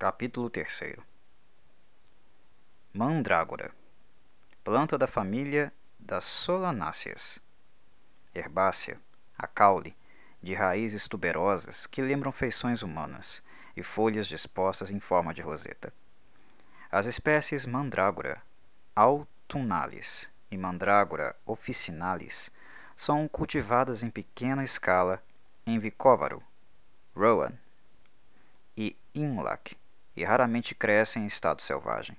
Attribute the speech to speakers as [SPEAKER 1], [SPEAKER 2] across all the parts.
[SPEAKER 1] Capítulo 3 Mandrágora Planta da família das solanáceas. Herbácea, a caule, de raízes tuberosas que lembram feições humanas e folhas dispostas em forma de roseta. As espécies Mandrágora autumnalis e Mandrágora officinalis são cultivadas em pequena escala em Vicóvaro, Rowan e Inlac e raramente crescem em estado selvagem.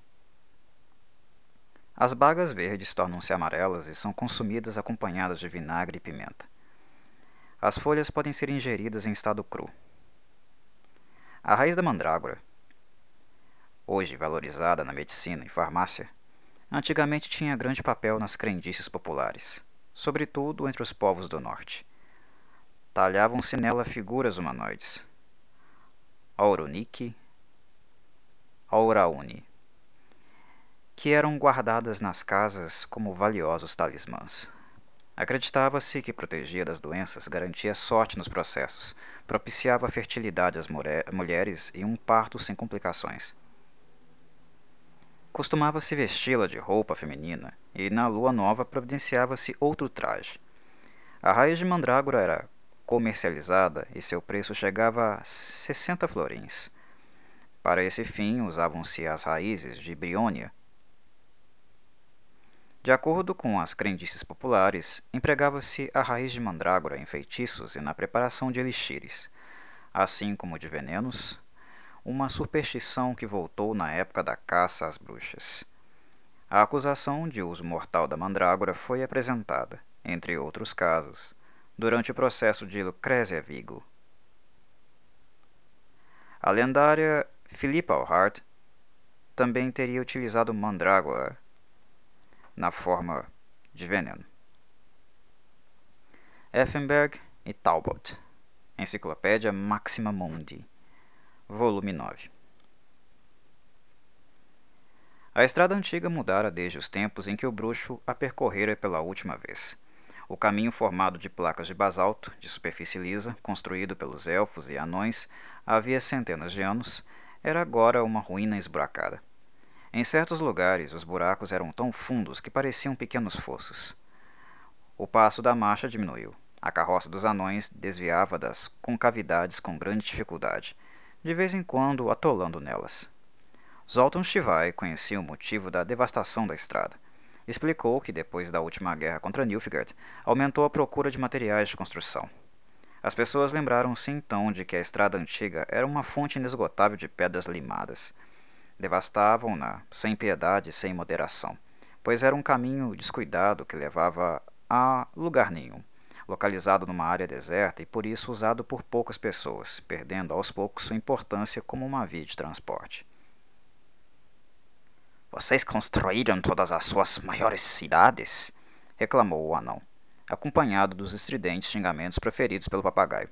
[SPEAKER 1] As bagas verdes tornam-se amarelas e são consumidas acompanhadas de vinagre e pimenta. As folhas podem ser ingeridas em estado cru. A raiz da mandrágora, hoje valorizada na medicina e farmácia, antigamente tinha grande papel nas crendices populares, sobretudo entre os povos do norte. Talhavam-se nela figuras humanoides. Auronique, Aurauni, que eram guardadas nas casas como valiosos talismãs. Acreditava-se que protegia das doenças, garantia sorte nos processos, propiciava fertilidade às mulheres e um parto sem complicações. Costumava-se vesti-la de roupa feminina, e na lua nova providenciava-se outro traje. A raiz de mandrágora era comercializada e seu preço chegava a 60 florins. Para esse fim, usavam-se as raízes de Briônia, de acordo com as crendices populares, empregava-se a raiz de mandrágora em feitiços e na preparação de elixires, assim como de venenos, uma superstição que voltou na época da caça às bruxas. A acusação de uso mortal da mandrágora foi apresentada, entre outros casos, durante o processo de Lucrezia Vigo. A lendária Philippa Hart também teria utilizado mandrágora na forma de veneno. Effenberg e Talbot, Enciclopédia Maxima Mundi, volume 9. A estrada antiga mudara desde os tempos em que o bruxo a percorrera pela última vez. O caminho formado de placas de basalto, de superfície lisa, construído pelos elfos e anões havia centenas de anos, era agora uma ruína esburacada. Em certos lugares, os buracos eram tão fundos que pareciam pequenos fossos. O passo da marcha diminuiu. A carroça dos anões desviava das concavidades com grande dificuldade, de vez em quando atolando nelas. Zoltan Shivai conhecia o motivo da devastação da estrada. Explicou que, depois da última guerra contra Nilfgaard, aumentou a procura de materiais de construção. As pessoas lembraram-se então de que a estrada antiga era uma fonte inesgotável de pedras limadas. Devastavam-na sem piedade e sem moderação, pois era um caminho descuidado que levava a lugar nenhum, localizado numa área deserta e por isso usado por poucas pessoas, perdendo aos poucos sua importância como uma via de transporte.
[SPEAKER 2] Vocês construíram todas as suas maiores cidades? reclamou o anão, acompanhado dos estridentes xingamentos proferidos pelo papagaio.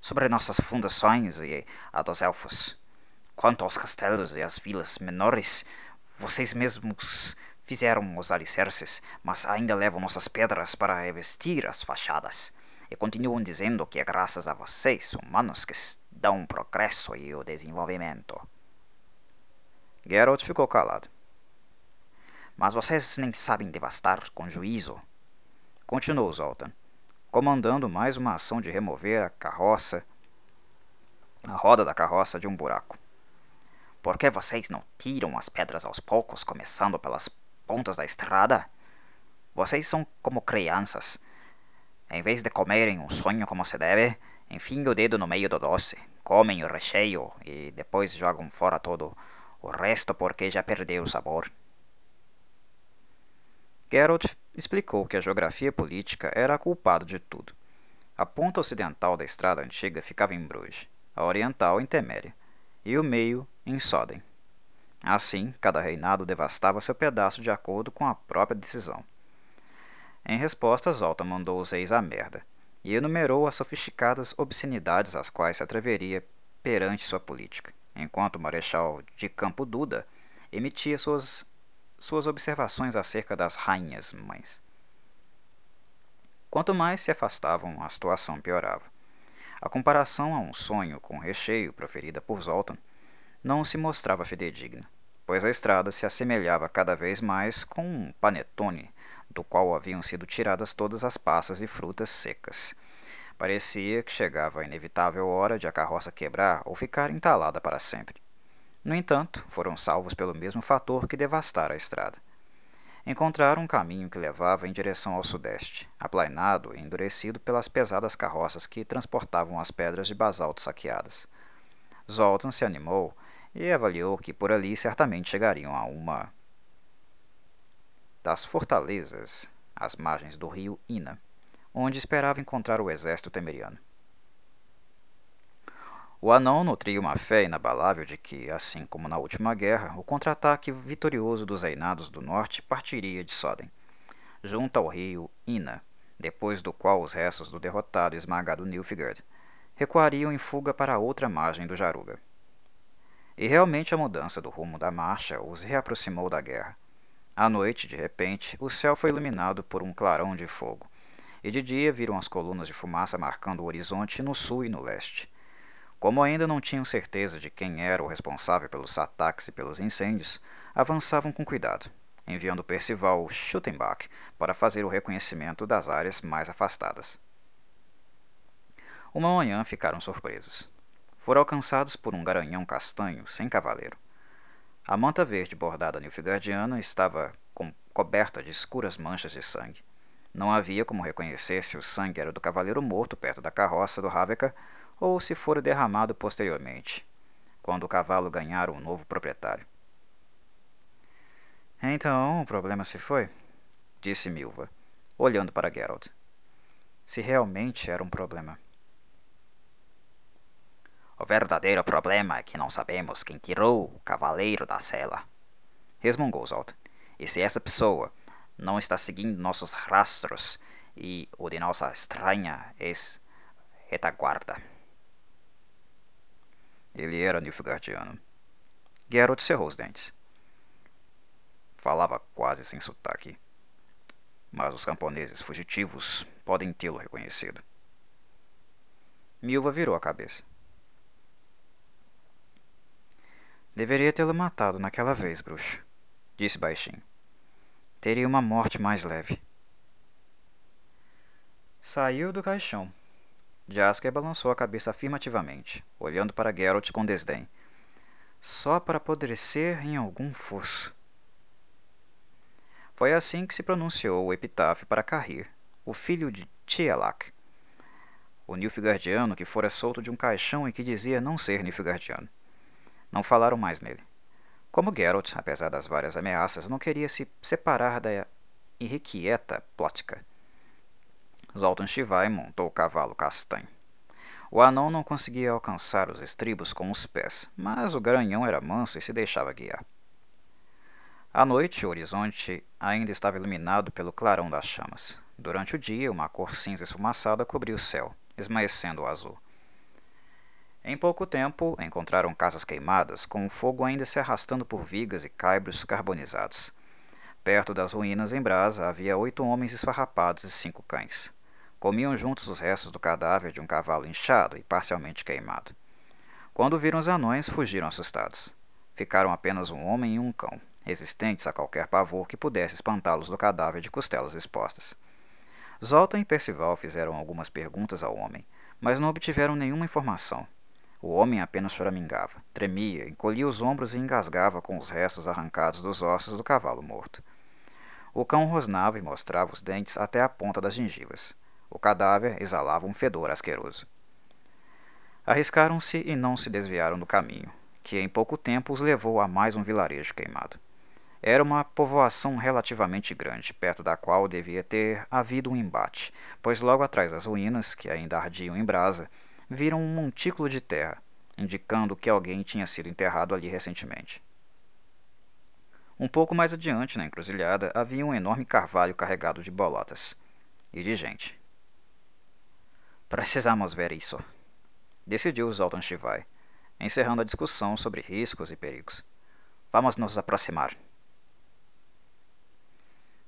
[SPEAKER 2] Sobre nossas fundações e a dos elfos. Quanto aos castelos e às vilas menores, vocês mesmos fizeram os alicerces, mas ainda levam nossas pedras para revestir as fachadas. E continuam dizendo que é graças a vocês, humanos, que dão o progresso e o desenvolvimento.
[SPEAKER 1] Geralt ficou calado.
[SPEAKER 2] Mas vocês nem sabem devastar com juízo.
[SPEAKER 1] Continuou Zoltan, comandando mais uma ação de remover a carroça, a roda da carroça de um buraco.
[SPEAKER 2] Por que vocês não tiram as pedras aos poucos, começando pelas pontas da estrada? Vocês são como crianças. Em vez de comerem um sonho como se deve, enfim o dedo no meio do doce, comem o recheio e depois jogam fora todo o resto porque já perdeu o sabor.
[SPEAKER 1] Geralt explicou que a geografia política era a culpada de tudo. A ponta ocidental da estrada antiga ficava em Bruges, a oriental em Teméria, e o meio em Soden. Assim, cada reinado devastava seu pedaço de acordo com a própria decisão. Em resposta, Zoltan mandou os reis à merda e enumerou as sofisticadas obscenidades às quais se atreveria perante sua política, enquanto o marechal de Campo Duda emitia suas, suas observações acerca das rainhas mães. Quanto mais se afastavam, a situação piorava. A comparação a um sonho com recheio proferida por Zoltan não se mostrava fidedigna, pois a estrada se assemelhava cada vez mais com um panetone, do qual haviam sido tiradas todas as passas e frutas secas. Parecia que chegava a inevitável hora de a carroça quebrar ou ficar entalada para sempre. No entanto, foram salvos pelo mesmo fator que devastara a estrada. Encontraram um caminho que levava em direção ao sudeste, aplainado e endurecido pelas pesadas carroças que transportavam as pedras de basalto saqueadas. Zoltan se animou e avaliou que por ali certamente chegariam a uma das fortalezas às margens do rio Ina, onde esperava encontrar o exército temeriano. O anão nutria uma fé inabalável de que, assim como na última guerra, o contra-ataque vitorioso dos reinados do norte partiria de Soden, junto ao rio Ina, depois do qual os restos do derrotado e esmagado Nilfgaard recuariam em fuga para a outra margem do Jaruga. E realmente a mudança do rumo da marcha os reaproximou da guerra. À noite, de repente, o céu foi iluminado por um clarão de fogo, e de dia viram as colunas de fumaça marcando o horizonte no sul e no leste. Como ainda não tinham certeza de quem era o responsável pelos ataques e pelos incêndios, avançavam com cuidado, enviando Percival Schuttenbach para fazer o reconhecimento das áreas mais afastadas. Uma manhã ficaram surpresos. Foram alcançados por um garanhão castanho sem cavaleiro. A manta verde bordada nilfgaardiana estava com, coberta de escuras manchas de sangue. Não havia como reconhecer se o sangue era do cavaleiro morto perto da carroça do Haveca ou se fora derramado posteriormente, quando o cavalo ganhara um novo proprietário. Então o problema se foi, disse Milva, olhando para Geralt. Se realmente era um problema.
[SPEAKER 2] O verdadeiro problema é que não sabemos quem tirou o cavaleiro da cela. Resmungou Zoltan. E se essa pessoa não está seguindo nossos rastros e o de nossa estranha ex-retaguarda.
[SPEAKER 1] Ele era Nilfgaardiano. Geralt cerrou os dentes. Falava quase sem sotaque. Mas os camponeses fugitivos podem tê-lo reconhecido. Milva virou a cabeça. Deveria tê-lo matado naquela vez, bruxo, disse baixinho. Teria uma morte mais leve. Saiu do caixão. Jasker balançou a cabeça afirmativamente, olhando para Geralt com desdém. Só para apodrecer em algum fosso. Foi assim que se pronunciou o epitáfio para Carrir, o filho de Tielak, o Nilfgaardiano que fora solto de um caixão e que dizia não ser Nilfgaardiano. Não falaram mais nele. Como Geralt, apesar das várias ameaças, não queria se separar da irrequieta Plotka. Zoltan Shivai montou o cavalo castanho. O anão não conseguia alcançar os estribos com os pés, mas o garanhão era manso e se deixava guiar. À noite, o horizonte ainda estava iluminado pelo clarão das chamas. Durante o dia, uma cor cinza esfumaçada cobria o céu, esmaecendo o azul. Em pouco tempo, encontraram casas queimadas, com o fogo ainda se arrastando por vigas e caibros carbonizados. Perto das ruínas em brasa havia oito homens esfarrapados e cinco cães. Comiam juntos os restos do cadáver de um cavalo inchado e parcialmente queimado. Quando viram os anões, fugiram assustados. Ficaram apenas um homem e um cão, resistentes a qualquer pavor que pudesse espantá-los do cadáver de costelas expostas. Zoltan e Percival fizeram algumas perguntas ao homem, mas não obtiveram nenhuma informação. O homem apenas choramingava, tremia, encolhia os ombros e engasgava com os restos arrancados dos ossos do cavalo morto. O cão rosnava e mostrava os dentes até a ponta das gengivas. O cadáver exalava um fedor asqueroso. Arriscaram-se e não se desviaram do caminho, que em pouco tempo os levou a mais um vilarejo queimado. Era uma povoação relativamente grande, perto da qual devia ter havido um embate, pois logo atrás das ruínas, que ainda ardiam em brasa, viram um montículo de terra, indicando que alguém tinha sido enterrado ali recentemente. Um pouco mais adiante, na encruzilhada, havia um enorme carvalho carregado de bolotas e de gente. Precisamos ver isso, decidiu Zoltan Shivai, encerrando a discussão sobre riscos e perigos. Vamos nos aproximar.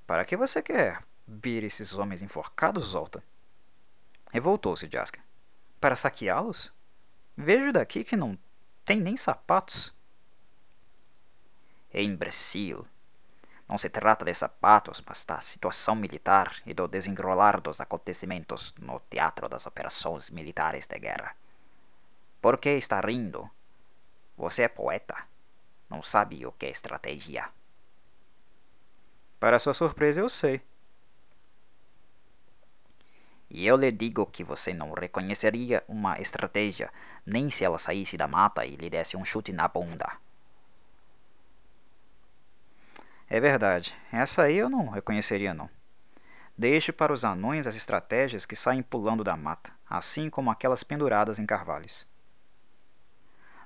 [SPEAKER 1] Para que você quer vir esses homens enforcados, Zoltan? Revoltou-se Jaska. Para saqueá-los? Vejo daqui que não tem nem sapatos.
[SPEAKER 2] imbecil. Não se trata de sapatos, mas da situação militar e do desenrolar dos acontecimentos no teatro das operações militares de guerra. Por que está rindo? Você é poeta. Não sabe o que é estratégia.
[SPEAKER 1] Para sua surpresa, eu sei.
[SPEAKER 2] E eu lhe digo que você não reconheceria uma estratégia nem se ela saísse da mata e lhe desse um chute na bunda.
[SPEAKER 1] É verdade. Essa aí eu não reconheceria não. Deixe para os anões as estratégias que saem pulando da mata, assim como aquelas penduradas em carvalhos.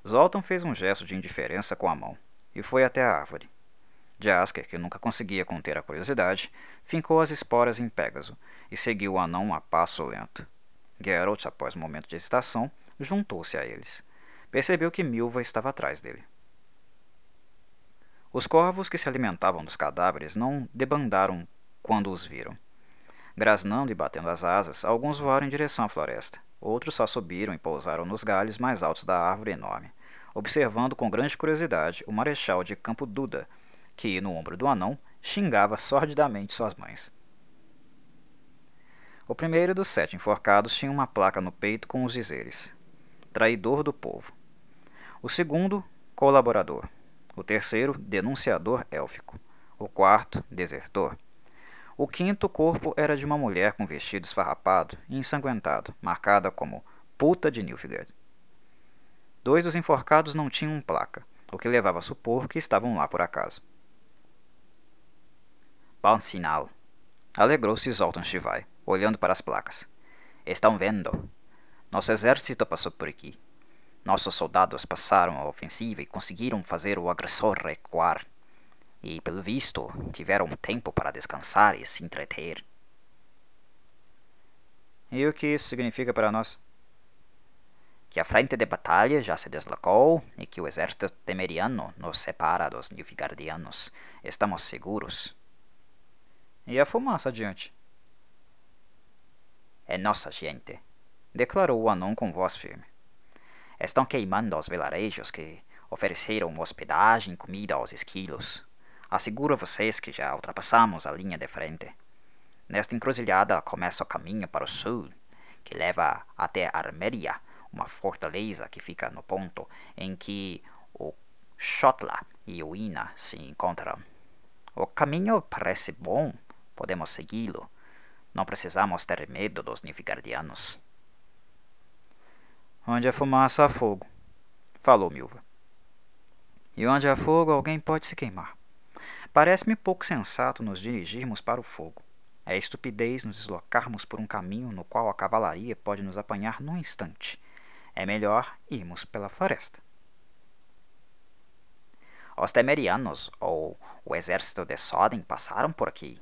[SPEAKER 1] Zoltan fez um gesto de indiferença com a mão e foi até a árvore. Jasker, que nunca conseguia conter a curiosidade, fincou as esporas em Pégaso e seguiu o anão a passo lento. Geralt, após um momento de hesitação, juntou-se a eles. Percebeu que Milva estava atrás dele. Os corvos que se alimentavam dos cadáveres não debandaram quando os viram. Grasnando e batendo as asas, alguns voaram em direção à floresta. Outros só subiram e pousaram nos galhos mais altos da árvore enorme, observando com grande curiosidade o marechal de Campo Duda, que, no ombro do anão, xingava sordidamente suas mães. O primeiro dos sete enforcados tinha uma placa no peito com os dizeres: Traidor do povo. O segundo, colaborador. O terceiro, denunciador élfico. O quarto, desertor. O quinto corpo era de uma mulher com vestido esfarrapado e ensanguentado, marcada como puta de Nilfgaard. Dois dos enforcados não tinham placa, o que levava a supor que estavam lá por acaso.
[SPEAKER 2] Bom sinal. Alegrou-se Zoltan Shivai, olhando para as placas. Estão vendo? Nosso exército passou por aqui. Nossos soldados passaram a ofensiva e conseguiram fazer o agressor recuar. E, pelo visto, tiveram tempo para descansar e se entreter.
[SPEAKER 1] E o que isso significa para nós?
[SPEAKER 2] Que a frente de batalha já se deslocou e que o exército temeriano nos separa dos Nilfgaardianos. Estamos seguros.
[SPEAKER 1] E a fumaça adiante?
[SPEAKER 2] É nossa gente, declarou o anão com voz firme. Estão queimando os vilarejos que ofereceram hospedagem e comida aos esquilos. Asseguro a vocês que já ultrapassamos a linha de frente. Nesta encruzilhada começa o caminho para o sul, que leva até Arméria, uma fortaleza que fica no ponto em que o Shotla e o Ina se encontram. O caminho parece bom, podemos segui-lo. Não precisamos ter medo dos Nilfgaardianos.
[SPEAKER 1] Onde há fumaça há fogo, falou Milva. E onde há fogo, alguém pode se queimar. Parece-me pouco sensato nos dirigirmos para o fogo. É estupidez nos deslocarmos por um caminho no qual a cavalaria pode nos apanhar num instante. É melhor irmos pela floresta.
[SPEAKER 2] Os temerianos ou o exército de Soden passaram por aqui,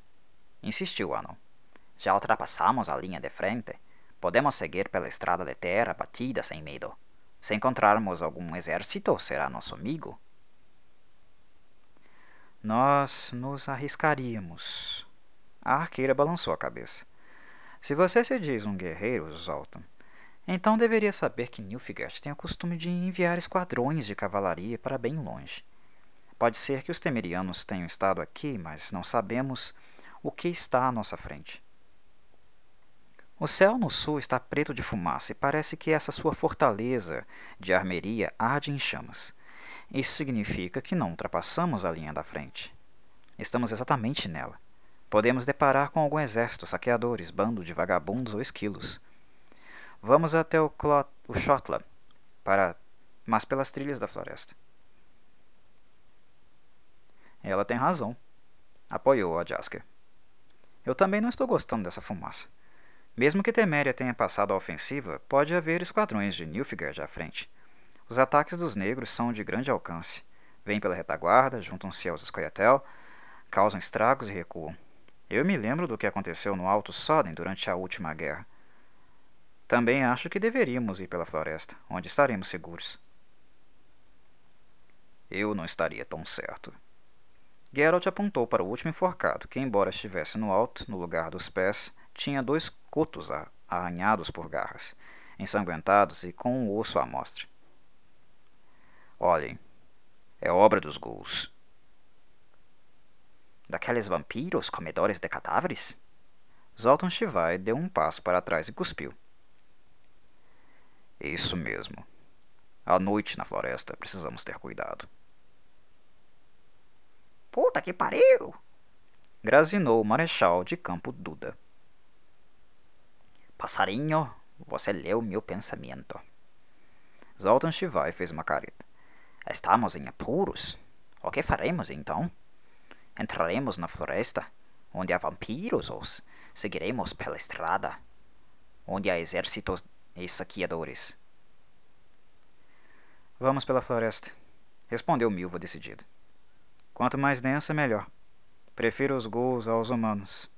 [SPEAKER 2] insistiu Anno. Já ultrapassamos a linha de frente. Podemos seguir pela estrada de terra batida sem medo. Se encontrarmos algum exército, será nosso amigo.
[SPEAKER 1] Nós nos arriscaríamos. A arqueira balançou a cabeça. Se você se diz um guerreiro, Zoltan, então deveria saber que Nilfgaard tem o costume de enviar esquadrões de cavalaria para bem longe. Pode ser que os temerianos tenham estado aqui, mas não sabemos o que está à nossa frente. O céu no sul está preto de fumaça e parece que essa sua fortaleza de armeria arde em chamas. Isso significa que não ultrapassamos a linha da frente. Estamos exatamente nela. Podemos deparar com algum exército, saqueadores, bando de vagabundos ou esquilos. Vamos até o, Clot o Shotla, para, mas pelas trilhas da floresta. Ela tem razão, apoiou a Jasker. Eu também não estou gostando dessa fumaça. Mesmo que Teméria tenha passado a ofensiva, pode haver esquadrões de Nilfgaard à frente. Os ataques dos negros são de grande alcance. Vêm pela retaguarda, juntam-se aos Scoia'tael, causam estragos e recuam. Eu me lembro do que aconteceu no Alto Soden durante a última guerra. Também acho que deveríamos ir pela floresta, onde estaremos seguros.
[SPEAKER 2] Eu não estaria tão certo.
[SPEAKER 1] Geralt apontou para o último enforcado, que, embora estivesse no alto, no lugar dos pés, tinha dois cotos arranhados por garras, ensanguentados e com o osso à mostra.
[SPEAKER 2] Olhem, é obra dos ghouls. Daqueles vampiros comedores de cadáveres?
[SPEAKER 1] Zoltan Shivai deu um passo para trás e cuspiu. Isso mesmo. À noite na floresta precisamos ter cuidado.
[SPEAKER 2] Puta que pariu!
[SPEAKER 1] Grazinou o marechal de Campo Duda.
[SPEAKER 2] Passarinho, você leu meu pensamento.
[SPEAKER 1] Zoltan Shivai fez uma careta.
[SPEAKER 2] Estamos em apuros. O que faremos então? Entraremos na floresta, onde há vampiros, ou seguiremos pela estrada, onde há exércitos e saqueadores.
[SPEAKER 1] Vamos pela floresta, respondeu Milva decidido. Quanto mais densa, melhor. Prefiro os ghouls aos humanos.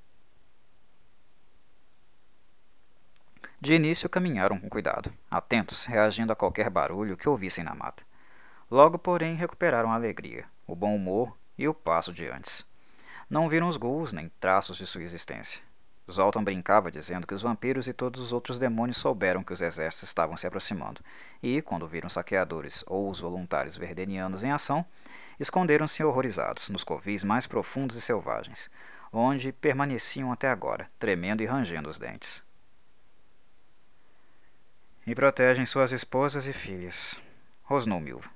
[SPEAKER 1] De início caminharam com cuidado, atentos, reagindo a qualquer barulho que ouvissem na mata. Logo, porém, recuperaram a alegria, o bom humor e o passo de antes. Não viram os ghouls nem traços de sua existência. Zoltan brincava dizendo que os vampiros e todos os outros demônios souberam que os exércitos estavam se aproximando, e, quando viram saqueadores ou os voluntários verdenianos em ação, esconderam-se horrorizados nos covis mais profundos e selvagens, onde permaneciam até agora, tremendo e rangendo os dentes. E protegem suas esposas e filhas, rosnou Milva.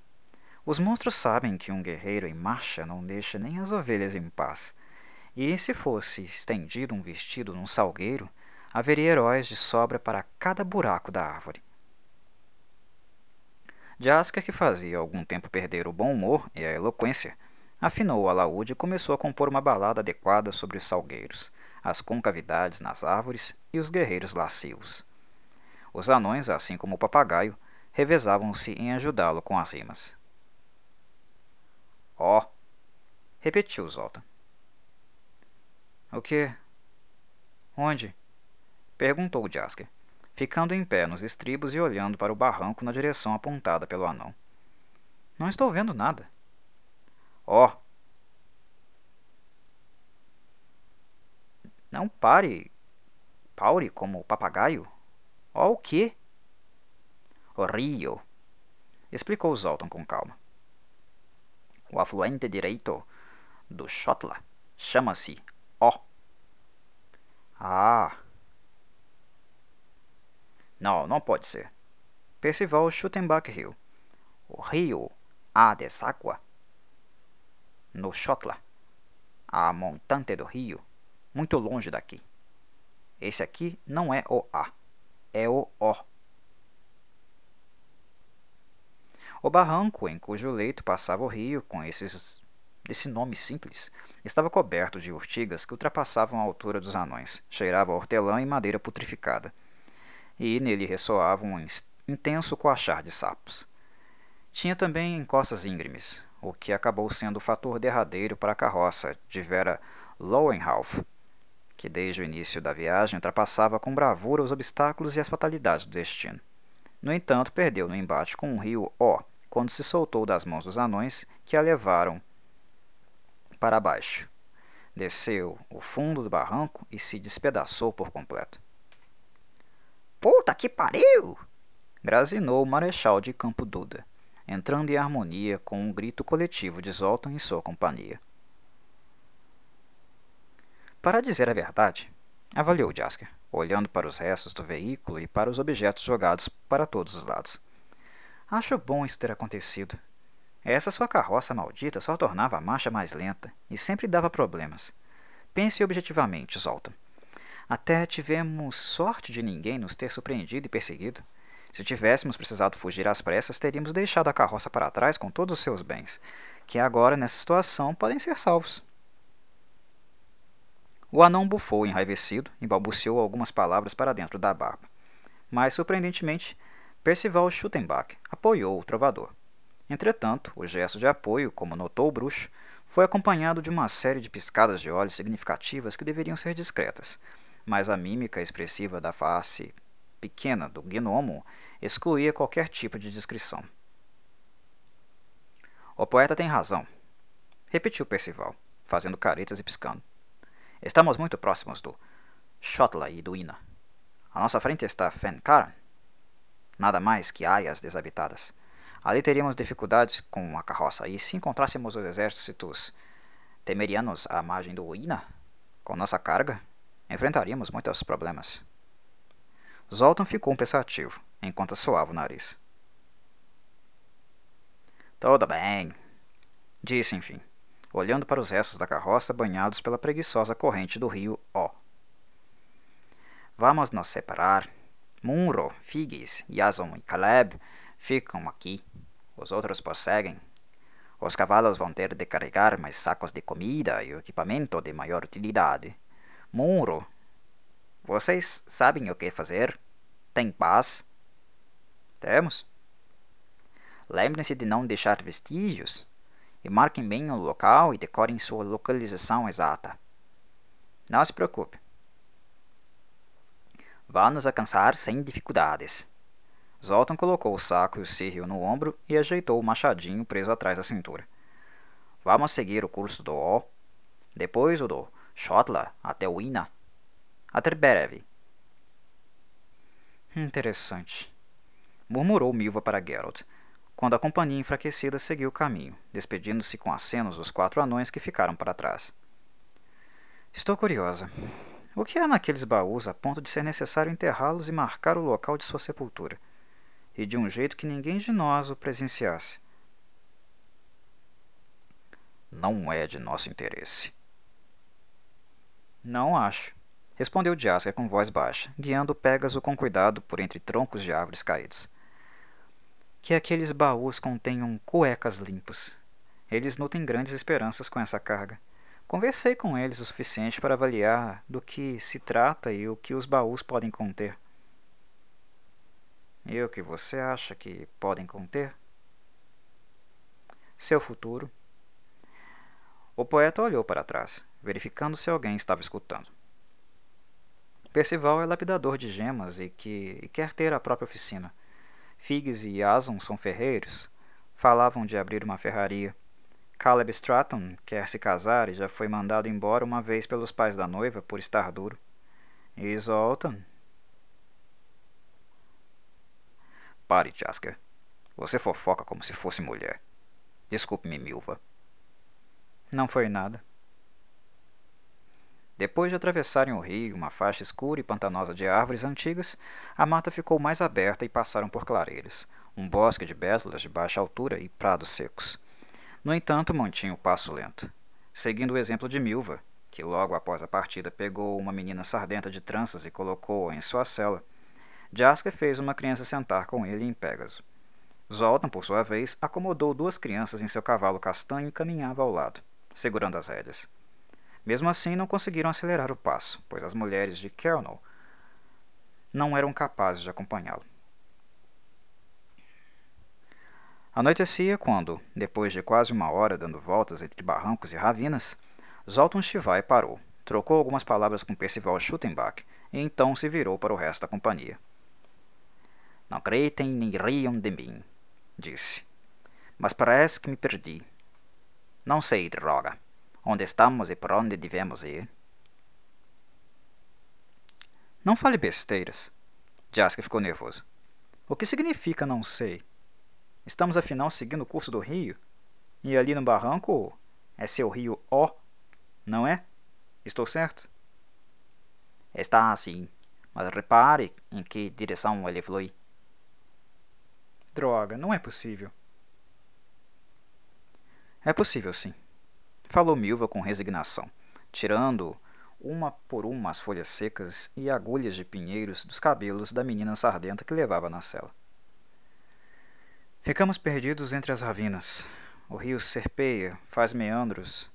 [SPEAKER 1] Os monstros sabem que um guerreiro em marcha não deixa nem as ovelhas em paz. E se fosse estendido um vestido num salgueiro, haveria heróis de sobra para cada buraco da árvore. Jasker, que fazia algum tempo perder o bom humor e a eloquência, afinou o alaúde e começou a compor uma balada adequada sobre os salgueiros, as concavidades nas árvores e os guerreiros lascivos. Os anões, assim como o papagaio, revezavam-se em ajudá-lo com as rimas. Ó! Repetiu Zoltan. O que? Onde? perguntou Jasker, ficando em pé nos estribos e olhando para o barranco na direção apontada pelo anão. Não estou vendo nada. Ó! Não pare. Paure como o papagaio? Ó o quê? O rio, explicou Zoltan com calma. O afluente direito do Shotla chama-se O. Ah. Não, não pode ser. Percival Schuttenbach Hill. O rio há deságua no Shotla, a montante do rio, muito longe daqui. Esse aqui não é o A é o O. O barranco em cujo leito passava o rio, com esses, esse nome simples, estava coberto de urtigas que ultrapassavam a altura dos anões, cheirava a hortelã e madeira putrificada, e nele ressoava um intenso coachar de sapos. Tinha também encostas íngremes, o que acabou sendo o fator derradeiro para a carroça de Vera Lowenhalf, que desde o início da viagem ultrapassava com bravura os obstáculos e as fatalidades do destino. No entanto, perdeu no embate com o rio O, quando se soltou das mãos dos anões que a levaram para baixo. Desceu o fundo do barranco e se despedaçou por completo.
[SPEAKER 2] Puta que pariu!
[SPEAKER 1] Grazinou o marechal de Campo Duda, entrando em harmonia com um grito coletivo de Zoltan e sua companhia. Para dizer a verdade, avaliou Jasker, olhando para os restos do veículo e para os objetos jogados para todos os lados. Acho bom isso ter acontecido. Essa sua carroça maldita só tornava a marcha mais lenta e sempre dava problemas. Pense objetivamente, Zoltan. Até tivemos sorte de ninguém nos ter surpreendido e perseguido. Se tivéssemos precisado fugir às pressas, teríamos deixado a carroça para trás com todos os seus bens, que agora, nessa situação, podem ser salvos. O anão bufou enraivecido e balbuciou algumas palavras para dentro da barba. Mas, surpreendentemente, Percival Schuttenbach apoiou o trovador. Entretanto, o gesto de apoio, como notou o bruxo, foi acompanhado de uma série de piscadas de olhos significativas que deveriam ser discretas, mas a mímica expressiva da face pequena do gnomo excluía qualquer tipo de descrição. O poeta tem razão, repetiu Percival, fazendo caretas e piscando. Estamos muito próximos do Shotla e do Ina. À nossa frente está Fenkaran. Nada mais que áreas desabitadas. Ali teríamos dificuldades com a carroça, e se encontrássemos os exércitos
[SPEAKER 2] Temerianos à margem do Uina? Com nossa carga, enfrentaríamos muitos problemas.
[SPEAKER 1] Zoltan ficou pensativo, enquanto soava o nariz.
[SPEAKER 2] Tudo bem,
[SPEAKER 1] disse enfim, olhando para os restos da carroça banhados pela preguiçosa corrente do rio O.
[SPEAKER 2] Vamos nos separar. Munro, Figgis, Yason e Caleb ficam aqui. Os outros prosseguem. Os cavalos vão ter de carregar mais sacos de comida e equipamento de maior utilidade. Munro, vocês sabem o que fazer? Tem paz?
[SPEAKER 1] Temos.
[SPEAKER 2] Lembrem-se de não deixar vestígios e marquem bem o local e decorem sua localização exata. Não se preocupe. Vá nos alcançar sem dificuldades.
[SPEAKER 1] Zoltan colocou o saco e o círrio no ombro e ajeitou o machadinho preso atrás da cintura.
[SPEAKER 2] Vamos seguir o curso do O, depois o do Shotla até o Ina. Até breve.
[SPEAKER 1] Interessante. Murmurou Milva para Geralt, quando a companhia enfraquecida seguiu o caminho, despedindo-se com acenos dos quatro anões que ficaram para trás. Estou curiosa. O que há naqueles baús a ponto de ser necessário enterrá-los e marcar o local de sua sepultura? E de um jeito que ninguém de nós o presenciasse.
[SPEAKER 2] Não é de nosso interesse.
[SPEAKER 1] Não acho, respondeu Jasker com voz baixa, guiando Pégaso com cuidado por entre troncos de árvores caídos que aqueles baús contenham cuecas limpas. Eles nutrem grandes esperanças com essa carga. Conversei com eles o suficiente para avaliar do que se trata e o que os baús podem conter. E o que você acha que podem conter? Seu futuro. O poeta olhou para trás, verificando se alguém estava escutando. Percival é lapidador de gemas e que e quer ter a própria oficina. Figs e Jason são ferreiros. Falavam de abrir uma ferraria. Caleb Stratton quer se casar e já foi mandado embora uma vez pelos pais da noiva por estar duro. E Zoltan?
[SPEAKER 2] Pare, Jasker. Você fofoca como se fosse mulher. Desculpe-me, Milva.
[SPEAKER 1] Não foi nada. Depois de atravessarem o rio, uma faixa escura e pantanosa de árvores antigas, a mata ficou mais aberta e passaram por clareiras, um bosque de bétulas de baixa altura e prados secos. No entanto, mantinha o passo lento, seguindo o exemplo de Milva, que logo após a partida pegou uma menina sardenta de tranças e colocou-a em sua cela. Jasker fez uma criança sentar com ele em Pégaso. Zoltan, por sua vez, acomodou duas crianças em seu cavalo castanho e caminhava ao lado, segurando as rédeas. Mesmo assim, não conseguiram acelerar o passo, pois as mulheres de Kernel não eram capazes de acompanhá-lo. Anoitecia quando, depois de quase uma hora dando voltas entre barrancos e ravinas, Zoltan Shivai parou, trocou algumas palavras com Percival Schuttenbach e então se virou para o resto da companhia.
[SPEAKER 2] Não gritem nem riam de mim, disse. Mas parece que me perdi. Não sei, droga onde estamos e por onde devemos ir.
[SPEAKER 1] Não fale besteiras. Jasker ficou nervoso. O que significa não sei? Estamos afinal seguindo o curso do rio? E ali no barranco é seu rio O, não é? Estou certo?
[SPEAKER 2] Está assim, mas repare em que direção ele flui.
[SPEAKER 1] Droga, não é possível. É possível sim falou Milva com resignação, tirando uma por uma as folhas secas e agulhas de pinheiros dos cabelos da menina sardenta que levava na cela. Ficamos perdidos entre as ravinas. O rio serpeia, faz meandros.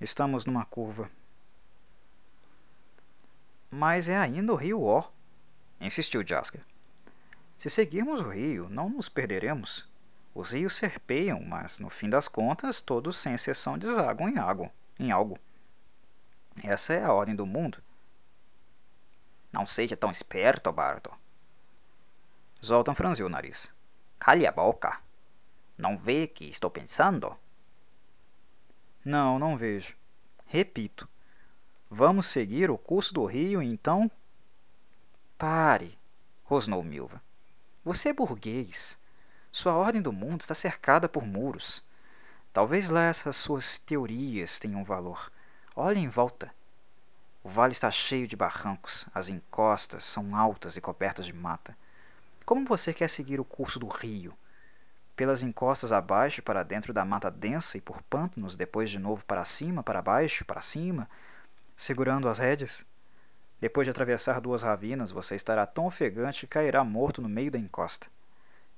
[SPEAKER 1] Estamos numa curva. Mas é ainda o rio O, insistiu Jasker. Se seguirmos o rio, não nos perderemos. Os rios serpeiam, mas no fim das contas, todos sem exceção desaguam em água, em algo. Essa é a ordem do mundo.
[SPEAKER 2] Não seja tão esperto, Bardo.
[SPEAKER 1] Zoltan franziu o nariz.
[SPEAKER 2] Cale a boca. Não vê que estou pensando?
[SPEAKER 1] Não, não vejo. Repito. Vamos seguir o curso do rio, então? Pare, rosnou Milva. Você é burguês. Sua ordem do mundo está cercada por muros. Talvez lá essas suas teorias tenham valor. Olhe em volta. O vale está cheio de barrancos, as encostas são altas e cobertas de mata. Como você quer seguir o curso do rio? Pelas encostas abaixo para dentro da mata densa e por pântanos, depois de novo para cima, para baixo, para cima, segurando as rédeas? Depois de atravessar duas ravinas, você estará tão ofegante que cairá morto no meio da encosta.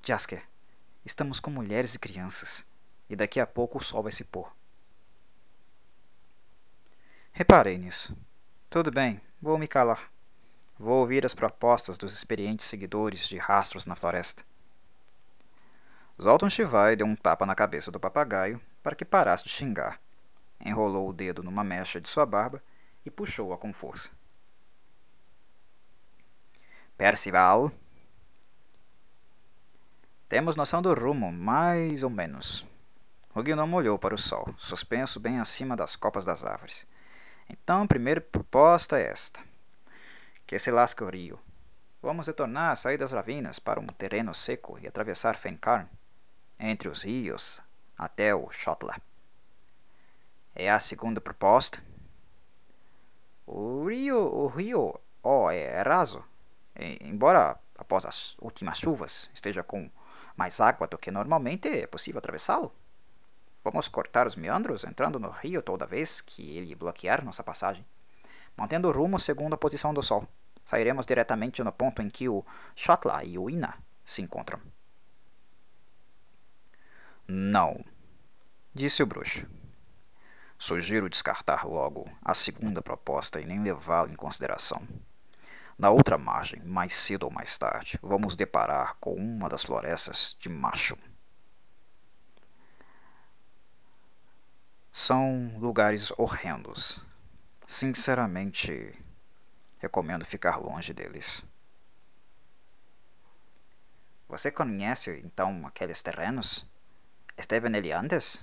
[SPEAKER 1] Jasker, estamos com mulheres e crianças e daqui a pouco o sol vai se pôr. Reparei nisso. Tudo bem, vou me calar. Vou ouvir as propostas dos experientes seguidores de rastros na floresta. Zoltan Shivai deu um tapa na cabeça do papagaio para que parasse de xingar. Enrolou o dedo numa mecha de sua barba e puxou-a com força. Percival, temos noção do rumo, mais ou menos. O gnomo olhou para o sol, suspenso bem acima das copas das árvores. Então, a primeira proposta é esta. Que se lasque o rio. Vamos retornar, sair das ravinas para um terreno seco e atravessar Fencarn, entre os rios, até o Shotla. É a segunda proposta. O rio, o rio, oh, é raso. E, embora após as últimas chuvas esteja com mais água do que normalmente, é possível atravessá-lo. Vamos cortar os meandros entrando no rio toda vez que ele bloquear nossa passagem. Mantendo o rumo segundo a posição do sol, sairemos diretamente no ponto em que o Shotla e o Ina se encontram. Não, disse o bruxo. Sugiro descartar logo a segunda proposta e nem levá-la em consideração. Na outra margem, mais cedo ou mais tarde, vamos deparar com uma das florestas de Macho. São lugares horrendos. Sinceramente, recomendo ficar longe deles. Você conhece então aqueles terrenos? Esteve nele antes?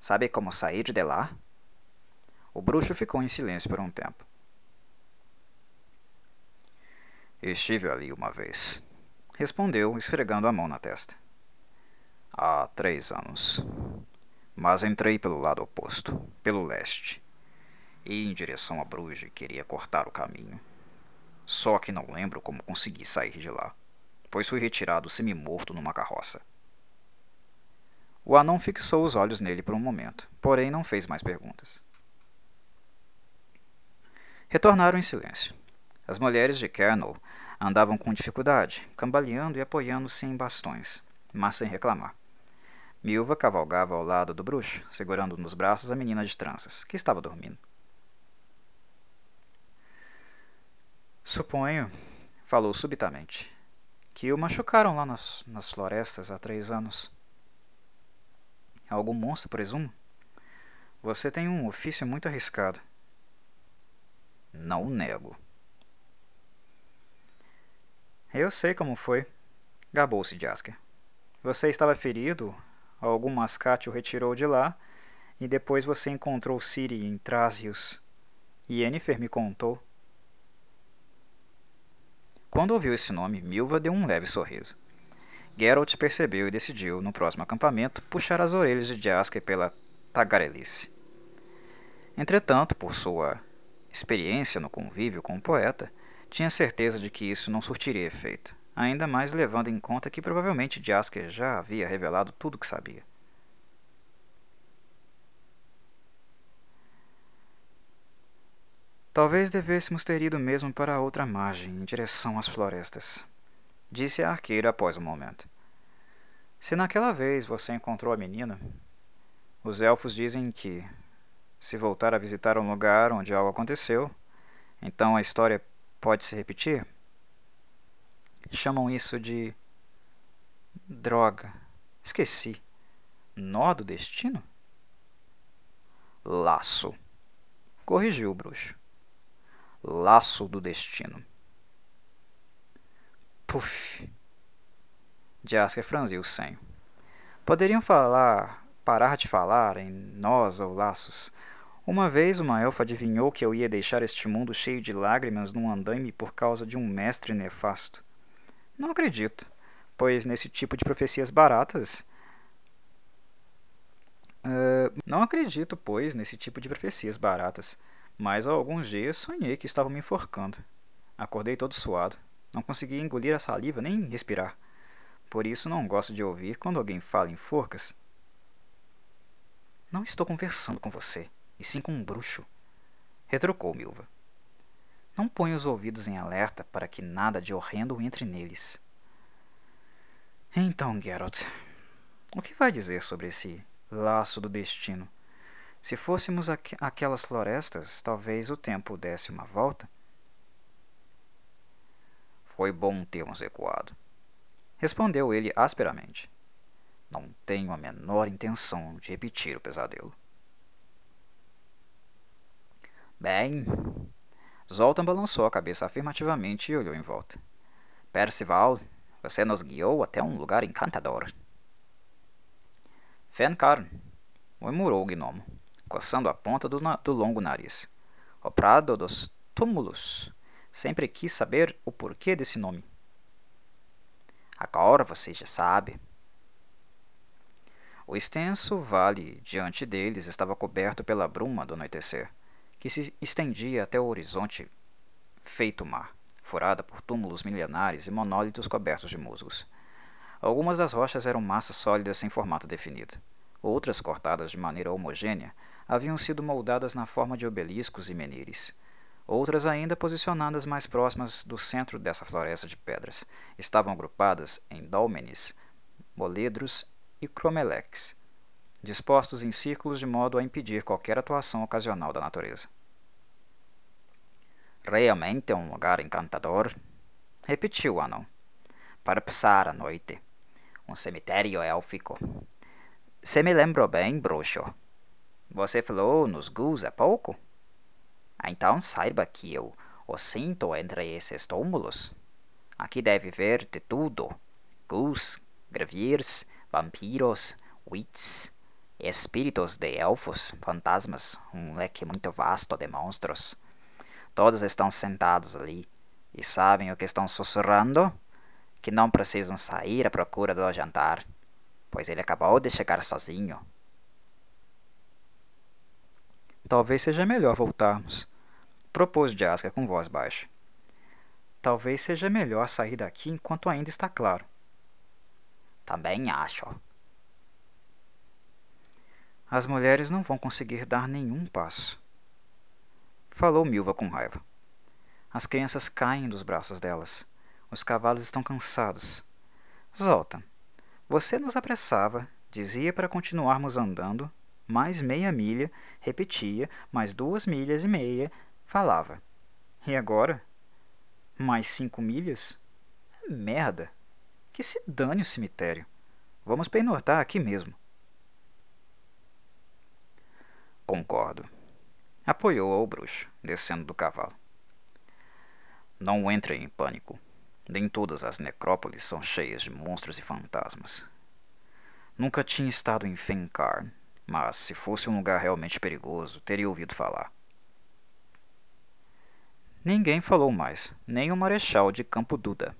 [SPEAKER 1] Sabe como sair de lá? O bruxo ficou em silêncio por um tempo. Estive ali uma vez, respondeu, esfregando a mão na testa. Há três anos mas entrei pelo lado oposto, pelo leste, e em direção a Bruges queria cortar o caminho. Só que não lembro como consegui sair de lá, pois fui retirado semi-morto numa carroça. O anão fixou os olhos nele por um momento, porém não fez mais perguntas. Retornaram em silêncio. As mulheres de Kernel andavam com dificuldade, cambaleando e apoiando-se em bastões, mas sem reclamar. Milva cavalgava ao lado do bruxo, segurando nos braços a menina de tranças, que estava dormindo. Suponho, falou subitamente, que o machucaram lá nas, nas florestas há três anos. Algum monstro, presumo? Você tem um ofício muito arriscado. Não nego. Eu sei como foi, gabou-se Jasker. Você estava ferido Algum mascate o retirou de lá, e depois você encontrou Siri em Trásios. Yennefer me contou. Quando ouviu esse nome, Milva deu um leve sorriso. Geralt percebeu e decidiu, no próximo acampamento, puxar as orelhas de Jasker pela tagarelice. Entretanto, por sua experiência no convívio com o poeta, tinha certeza de que isso não surtiria efeito ainda mais levando em conta que provavelmente Jasker já havia revelado tudo o que sabia. Talvez devêssemos ter ido mesmo para a outra margem, em direção às florestas, disse a arqueira após um momento. Se naquela vez você encontrou a menina, os elfos dizem que, se voltar a visitar um lugar onde algo aconteceu, então a história pode se repetir? Chamam isso de. Droga. Esqueci. Nó do destino? Laço. Corrigiu o bruxo. Laço do destino. Puf. Jasker franziu o senho. Poderiam falar, parar de falar em nós ou laços. Uma vez uma elfa adivinhou que eu ia deixar este mundo cheio de lágrimas num andaime por causa de um mestre nefasto. Não acredito, pois nesse tipo de profecias baratas Uh, não acredito, pois, nesse tipo de profecias baratas, mas há alguns dias sonhei que estavam me enforcando. Acordei todo suado. Não conseguia engolir a saliva nem respirar. Por isso não gosto de ouvir quando alguém fala em forcas. Não estou conversando com você, e sim com um bruxo. Retrucou Milva. Não ponha os ouvidos em alerta para que nada de horrendo entre neles. Então, Geralt, o que vai dizer sobre esse laço do destino? Se fôssemos aqu aquelas florestas, talvez o tempo desse uma volta.
[SPEAKER 2] Foi bom termos recuado. Respondeu ele asperamente. Não tenho a menor intenção de repetir o pesadelo.
[SPEAKER 1] Bem, Zoltan balançou a cabeça afirmativamente e olhou em volta. Percival, você nos guiou até um lugar encantador. Fencarn, murmurou o gnomo, coçando a ponta do, do longo nariz. O prado dos túmulos. Sempre quis saber o porquê desse nome. Agora você já sabe. O extenso vale diante deles estava coberto pela bruma do anoitecer que se estendia até o horizonte feito mar, furada por túmulos milenares e monólitos cobertos de musgos. Algumas das rochas eram massas sólidas sem formato definido. Outras, cortadas de maneira homogênea, haviam sido moldadas na forma de obeliscos e menires. Outras ainda, posicionadas mais próximas do centro dessa floresta de pedras, estavam agrupadas em dólmenes, moledros e cromeleques, dispostos em círculos de modo a impedir qualquer atuação ocasional da natureza.
[SPEAKER 2] Realmente é um lugar encantador, repetiu o anão, para passar a noite. Um cemitério élfico. Se me lembro bem, bruxo, você falou nos gus há pouco? Então saiba que eu o sinto entre esses túmulos. Aqui deve ver de tudo: gus, graviers, vampiros, wits, espíritos de elfos, fantasmas, um leque muito vasto de monstros. Todos estão sentados ali e sabem o que estão sussurrando? Que não precisam sair à procura do jantar, pois ele acabou de chegar sozinho.
[SPEAKER 1] Talvez seja melhor voltarmos, propôs Jaska com voz baixa. Talvez seja melhor sair daqui enquanto ainda está claro.
[SPEAKER 2] Também acho,
[SPEAKER 1] as mulheres não vão conseguir dar nenhum passo. Falou Milva com raiva. As crianças caem dos braços delas. Os cavalos estão cansados. Zoltan, você nos apressava, dizia para continuarmos andando, mais meia milha, repetia, mais duas milhas e meia, falava. E agora? Mais cinco milhas? Merda! Que se dane o cemitério. Vamos penortar aqui mesmo.
[SPEAKER 2] Concordo. Apoiou o bruxo, descendo do cavalo. Não entrem em pânico. Nem todas as necrópolis são cheias de monstros e fantasmas. Nunca tinha estado em Fencar, mas se fosse um lugar realmente perigoso, teria ouvido falar.
[SPEAKER 1] Ninguém falou mais, nem o marechal de Campo Duda.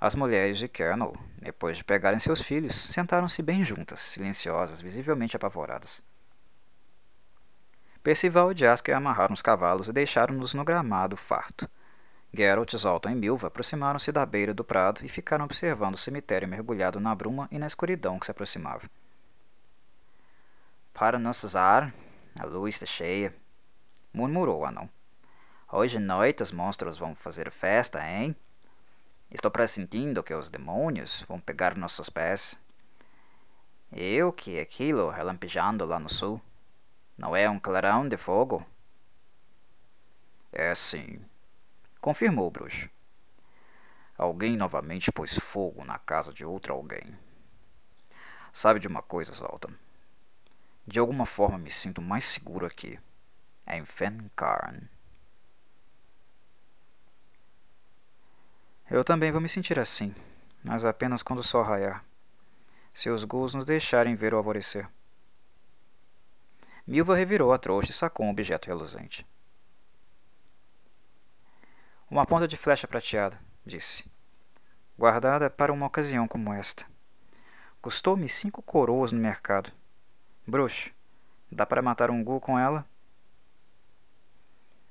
[SPEAKER 1] As mulheres de Kernel, depois de pegarem seus filhos, sentaram-se bem juntas, silenciosas, visivelmente apavoradas. Percival e Jasker amarraram os cavalos e deixaram-nos no gramado farto. Geralt, Zoltan e Milva aproximaram-se da beira do prado e ficaram observando o cemitério mergulhado na bruma e na escuridão que se aproximava.
[SPEAKER 2] Para nos usar, a luz está cheia, murmurou o anão. Hoje noite os monstros vão fazer festa, hein? Estou pressentindo que os demônios vão pegar nossos pés. E o que aquilo relampejando lá no sul? Não é um clarão de fogo?
[SPEAKER 1] É sim, confirmou o bruxo. Alguém novamente pôs fogo na casa de outro alguém. Sabe de uma coisa, Zoltan? De alguma forma me sinto mais seguro aqui. Em Fencarn. Eu também vou me sentir assim, mas apenas quando o sol raiar. Se os ghouls nos deixarem ver o alvorecer. Milva revirou a trouxa e sacou um objeto reluzente. Uma ponta de flecha prateada, disse. Guardada para uma ocasião como esta. Custou-me cinco coroas no mercado. Bruxo, dá para matar um ghoul com ela?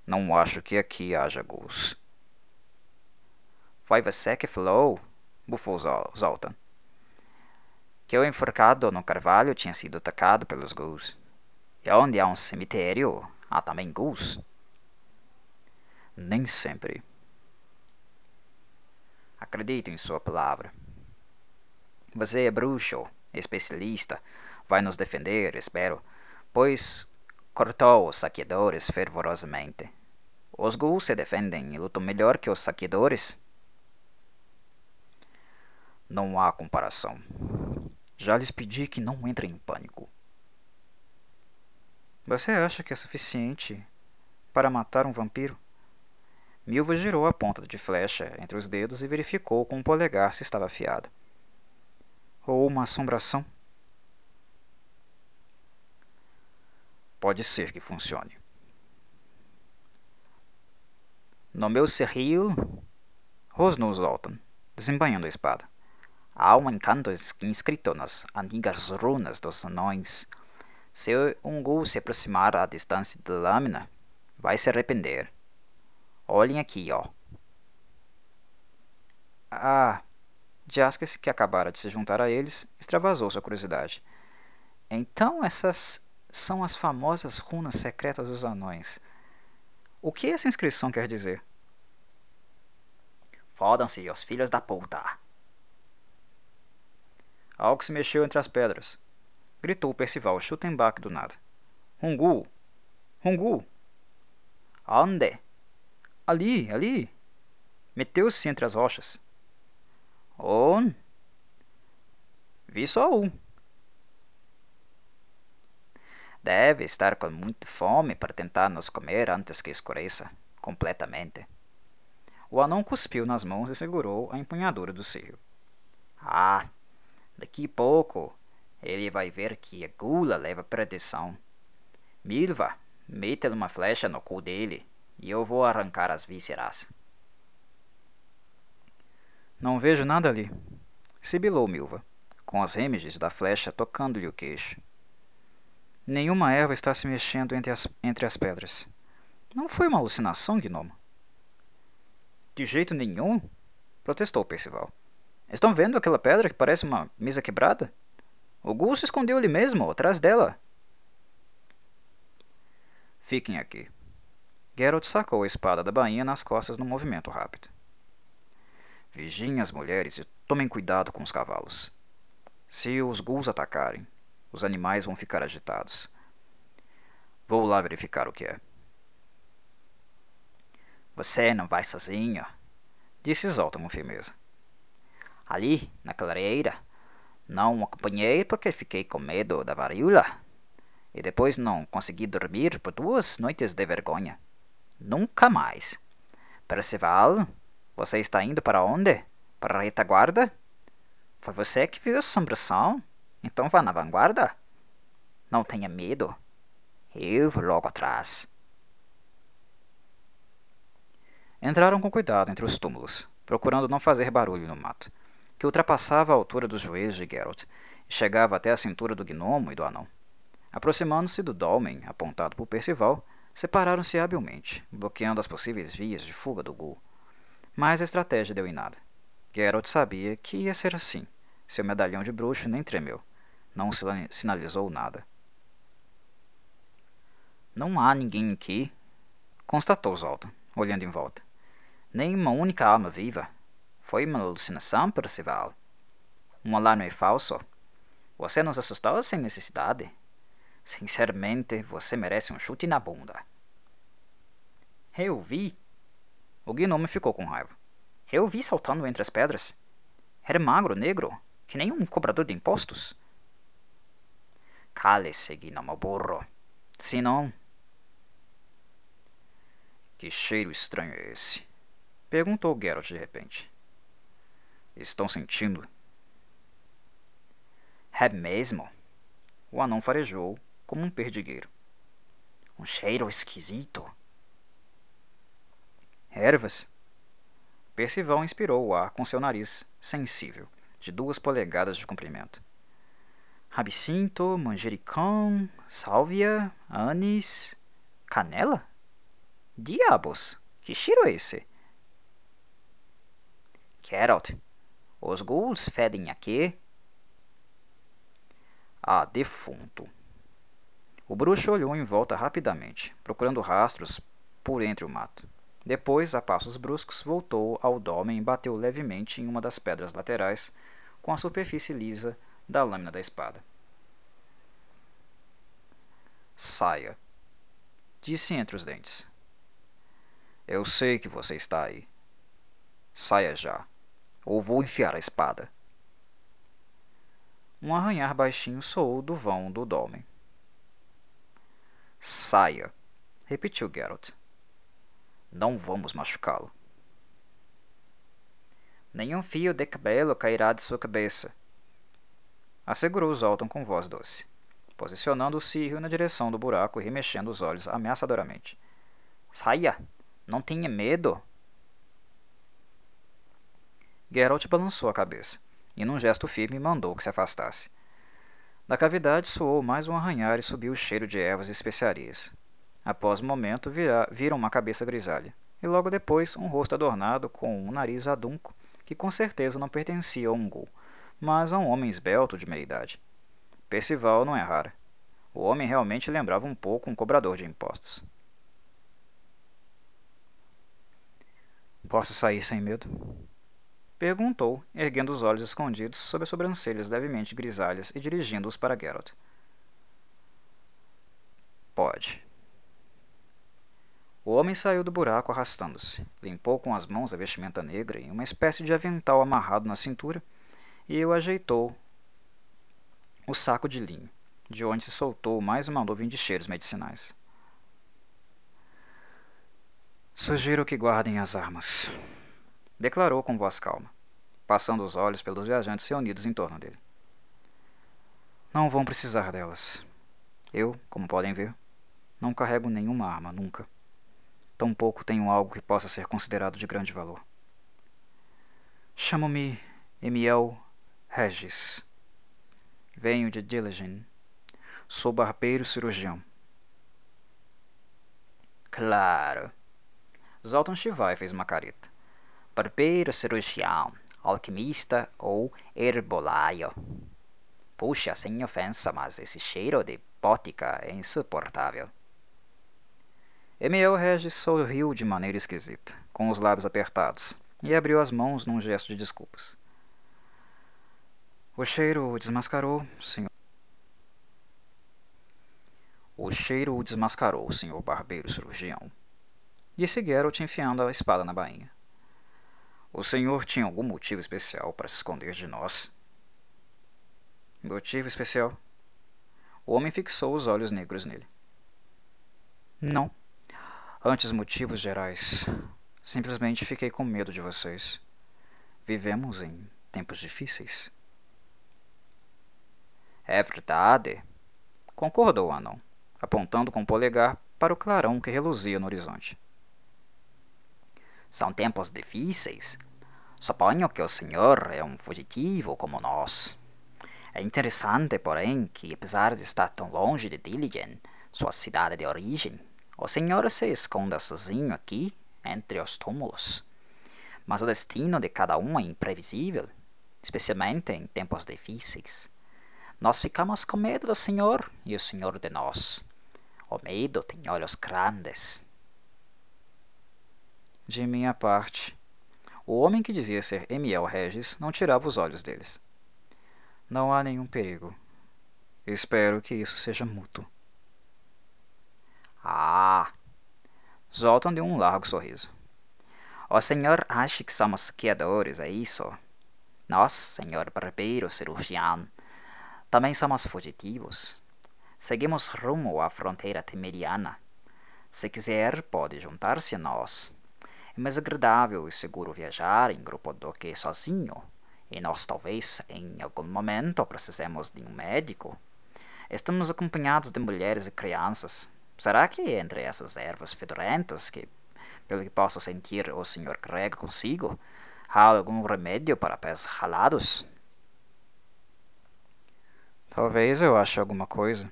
[SPEAKER 2] Não acho que aqui haja ghouls. Foi você que falou, bufou Zoltan, que o enforcado no carvalho tinha sido atacado pelos ghouls. E onde há um cemitério, há também ghouls.
[SPEAKER 1] Nem sempre.
[SPEAKER 2] Acredito em sua palavra. Você é bruxo, especialista, vai nos defender, espero, pois cortou os saqueadores fervorosamente. Os ghouls se defendem e lutam melhor que os saqueadores.
[SPEAKER 1] Não há comparação. Já lhes pedi que não entrem em pânico. Você acha que é suficiente para matar um vampiro? Milva girou a ponta de flecha entre os dedos e verificou com o polegar se estava afiada. Ou uma assombração? Pode ser que funcione.
[SPEAKER 2] No meu serril, rosnou Zoltan, desembanhando a espada. Há um encanto inscrito nas antigas runas dos anões. Se um ghoul se aproximar à distância da lâmina, vai se arrepender. Olhem aqui, ó.
[SPEAKER 1] Ah, Jaskes, que acabara de se juntar a eles, extravasou sua curiosidade. Então essas são as famosas runas secretas dos anões. O que essa inscrição quer dizer?
[SPEAKER 2] Fodam-se, os filhos da puta!
[SPEAKER 1] Algo se mexeu entre as pedras. Gritou Percival Schuttenbach do nada. Rungu! Rungu!
[SPEAKER 2] Onde?
[SPEAKER 1] Ali, ali. Meteu-se entre as rochas.
[SPEAKER 2] On?
[SPEAKER 1] Vi só um.
[SPEAKER 2] Deve estar com muita fome para tentar nos comer antes que escureça completamente.
[SPEAKER 1] O anão cuspiu nas mãos e segurou a empunhadura do seio.
[SPEAKER 2] Ah, daqui pouco ele vai ver que a gula leva perdição. Milva, mete uma flecha no cu dele e eu vou arrancar as vísceras.
[SPEAKER 1] Não vejo nada ali, sibilou Milva, com as remiges da flecha tocando-lhe o queixo. Nenhuma erva está se mexendo entre as, entre as pedras. Não foi uma alucinação, gnomo? De jeito nenhum, protestou Percival. Estão vendo aquela pedra que parece uma mesa quebrada? O Gul se escondeu ali mesmo, atrás dela. Fiquem aqui, Geralt sacou a espada da bainha nas costas num movimento rápido. Vigiem as mulheres e tomem cuidado com os cavalos. Se os ghouls atacarem, os animais vão ficar agitados. Vou lá verificar o que é.
[SPEAKER 2] Você não vai sozinho, disse Zoltan com firmeza. Ali, na clareira, não acompanhei porque fiquei com medo da varíola. E depois não consegui dormir por duas noites de vergonha. Nunca mais. Percival, você está indo para onde? Para a retaguarda? Foi você que viu a assombração? Então vá na vanguarda. Não tenha medo. Eu vou logo atrás.
[SPEAKER 1] Entraram com cuidado entre os túmulos, procurando não fazer barulho no mato, que ultrapassava a altura dos joelhos de Geralt e chegava até a cintura do gnomo e do anão. Aproximando-se do dolmen apontado por Percival, separaram-se habilmente, bloqueando as possíveis vias de fuga do Ghoul. Mas a estratégia deu em nada. Geralt sabia que ia ser assim. Seu medalhão de bruxo nem tremeu. Não sinalizou nada.
[SPEAKER 2] Não há ninguém aqui, constatou Zoltan, olhando em volta. Nem uma única alma viva. Foi uma alucinação, Percival. Um alarme falso. Você nos assustou sem necessidade. Sinceramente, você merece um chute na bunda. Eu vi. O gnome ficou com raiva. Eu vi saltando entre as pedras. Era magro, negro, que nem um cobrador de impostos. Cale-se, gnomo burro. Se não.
[SPEAKER 1] Que cheiro estranho é esse? Perguntou Geralt de repente. Estão sentindo?
[SPEAKER 2] É mesmo?
[SPEAKER 1] O anão farejou como um perdigueiro.
[SPEAKER 2] Um cheiro esquisito.
[SPEAKER 1] Ervas. Percival inspirou o ar com seu nariz sensível, de duas polegadas de comprimento. Absinto, manjericão, sálvia, anis, canela? Diabos! Que cheiro é esse?
[SPEAKER 2] Geralt, os ghouls fedem aqui.
[SPEAKER 1] Ah, defunto. O bruxo olhou em volta rapidamente, procurando rastros por entre o mato. Depois, a passos bruscos, voltou ao dome e bateu levemente em uma das pedras laterais com a superfície lisa da lâmina da espada. Saia, disse entre os dentes. Eu sei que você está aí. Saia já, ou vou enfiar a espada. Um arranhar baixinho soou do vão do dolmen. Saia, repetiu Geralt. Não vamos machucá-lo. Nenhum fio de cabelo cairá de sua cabeça, assegurou Zoltan com voz doce, posicionando o círrio na direção do buraco e remexendo os olhos ameaçadoramente. Saia! Não tenha medo! Geralt balançou a cabeça e, num gesto firme, mandou que se afastasse. Da cavidade soou mais um arranhar e subiu o cheiro de ervas e especiarias. Após um momento, vira, viram uma cabeça grisalha, e logo depois um rosto adornado com um nariz adunco, que com certeza não pertencia a um ghoul, mas a um homem esbelto de meia idade. Percival não errara. O homem realmente lembrava um pouco um cobrador de impostos. Posso sair sem medo? Perguntou, erguendo os olhos escondidos sob as sobrancelhas levemente grisalhas e dirigindo-os para Geralt. Pode. O homem saiu do buraco arrastando-se, limpou com as mãos a vestimenta negra em uma espécie de avental amarrado na cintura e o ajeitou o saco de linho, de onde se soltou mais uma nuvem de cheiros medicinais. Sugiro que guardem as armas, declarou com voz calma, passando os olhos pelos viajantes reunidos em torno dele. Não vão precisar delas. Eu, como podem ver, não carrego nenhuma arma nunca. Tampouco tenho algo que possa ser considerado de grande valor. Chamo-me Emiel Regis. Venho de Diligent. Sou barbeiro cirurgião.
[SPEAKER 2] Claro. Zoltan Shivai fez uma careta. Barbeiro cirurgião, alquimista ou herbolário. Puxa, sem ofensa, mas esse cheiro de bótica é insuportável.
[SPEAKER 1] Emiel Regis sorriu de maneira esquisita, com os lábios apertados, e abriu as mãos num gesto de desculpas. O cheiro o desmascarou, senhor. O cheiro o desmascarou, senhor barbeiro cirurgião. Disse Geralt enfiando a espada na bainha. O senhor tinha algum motivo especial para se esconder de nós? Motivo especial? O homem fixou os olhos negros nele. Não. Antes motivos gerais. Simplesmente fiquei com medo de vocês. Vivemos em tempos difíceis.
[SPEAKER 2] É verdade, concordou o anão, apontando com o polegar para o clarão que reluzia no horizonte. São tempos difíceis. Suponho que o senhor é um fugitivo como nós. É interessante, porém, que apesar de estar tão longe de Diligen, sua cidade de origem, o senhor se esconda sozinho aqui, entre os túmulos. Mas o destino de cada um é imprevisível, especialmente em tempos difíceis. Nós ficamos com medo do senhor e o senhor de nós. O medo tem olhos grandes.
[SPEAKER 1] De minha parte, o homem que dizia ser Emiel Regis não tirava os olhos deles. Não há nenhum perigo. Espero que isso seja mútuo.
[SPEAKER 2] Ah! Zoltan deu um largo sorriso. O senhor acha que somos saqueadores, é isso? Nós, senhor barbeiro cirurgião, também somos fugitivos. Seguimos rumo à fronteira temeriana. Se quiser, pode juntar-se a nós. É mais agradável e seguro viajar em grupo do que sozinho. E nós talvez, em algum momento, precisemos de um médico. Estamos acompanhados de mulheres e crianças. Será que entre essas ervas fedorentas que, pelo que posso sentir, o senhor carrega consigo, há algum remédio para pés ralados?
[SPEAKER 1] Talvez eu ache alguma coisa.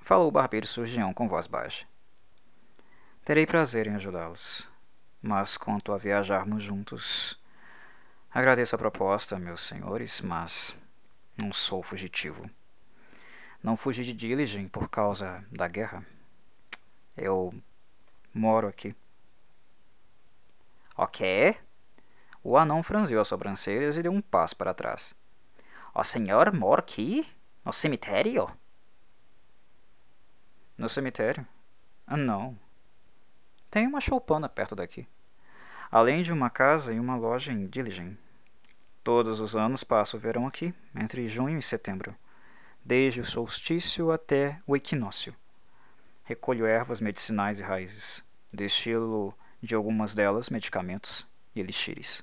[SPEAKER 1] Falou o barbeiro surgião com voz baixa. Terei prazer em ajudá-los. Mas quanto a viajarmos juntos. Agradeço a proposta, meus senhores, mas não sou fugitivo. Não fugi de Diligent por causa da guerra. Eu moro aqui.
[SPEAKER 2] O quê?
[SPEAKER 1] O anão franziu as sobrancelhas e deu um passo para trás.
[SPEAKER 2] O senhor mora aqui? No cemitério?
[SPEAKER 1] No cemitério? Ah, não. Tem uma choupana perto daqui. Além de uma casa e uma loja em Diligent. Todos os anos passo o verão aqui, entre junho e setembro, desde o solstício até o equinócio. Recolho ervas medicinais e raízes, destilo de algumas delas medicamentos e elixires.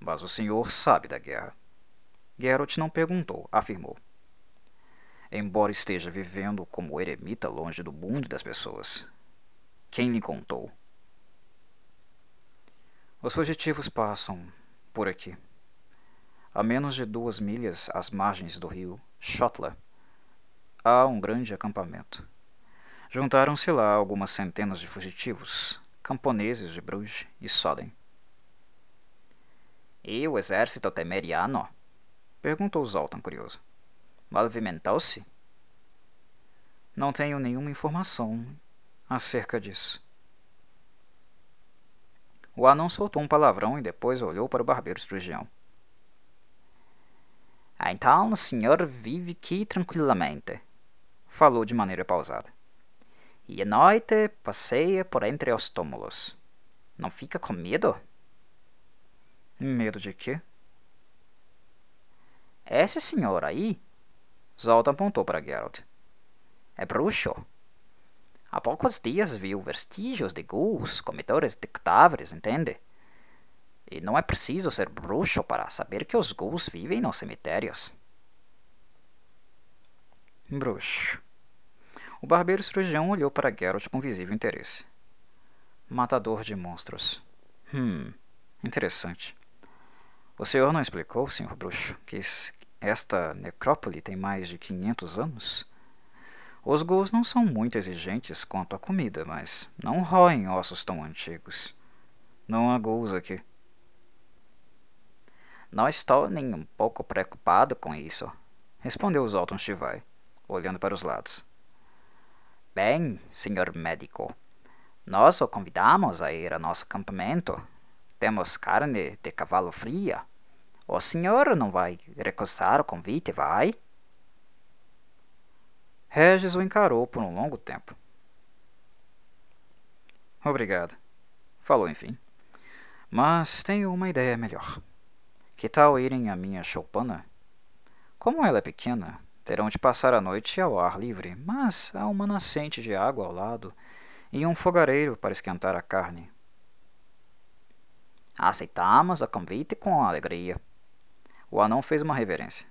[SPEAKER 1] Mas o senhor sabe da guerra. Geralt não perguntou, afirmou. Embora esteja vivendo como eremita longe do mundo das pessoas. Quem lhe contou? Os fugitivos passam por aqui. A menos de duas milhas às margens do rio Shotla, há um grande acampamento. Juntaram-se lá algumas centenas de fugitivos, camponeses de Bruges e Soden.
[SPEAKER 2] E o exército temeriano?
[SPEAKER 1] Perguntou Zoltan curioso.
[SPEAKER 2] Movimentou-se?
[SPEAKER 1] Não tenho nenhuma informação acerca disso. O anão soltou um palavrão e depois olhou para o barbeiro cirurgião.
[SPEAKER 2] Ah, então o senhor vive aqui tranquilamente, falou de maneira pausada. E à noite passeia por entre os túmulos. Não fica com medo?
[SPEAKER 1] Medo de quê?
[SPEAKER 2] Esse senhor aí?
[SPEAKER 1] Zoltan apontou para Geralt.
[SPEAKER 2] É bruxo. Há poucos dias viu vestígios de ghouls, comedores de cadáveres, entende? E não é preciso ser bruxo para saber que os ghouls vivem nos cemitérios.
[SPEAKER 1] Bruxo. O barbeiro cirurgião olhou para Geralt com visível interesse. Matador de monstros. Hum, interessante. O senhor não explicou, senhor bruxo, que esta necrópole tem mais de 500 anos? Os ghouls não são muito exigentes quanto à comida, mas não roem ossos tão antigos. Não há ghouls aqui.
[SPEAKER 2] Não estou nem um pouco preocupado com isso, respondeu Zoltan Shivai, olhando para os lados. Bem, senhor médico, nós o convidamos a ir ao nosso acampamento. Temos carne de cavalo fria o senhor não vai recusar o convite, vai?
[SPEAKER 1] Regis o encarou por um longo tempo. Obrigado, falou enfim. Mas tenho uma ideia melhor. Que tal irem à minha choupana? Como ela é pequena, terão de passar a noite ao ar livre, mas há uma nascente de água ao lado e um fogareiro para esquentar a carne.
[SPEAKER 2] Aceitamos o convite com alegria. O anão fez uma reverência.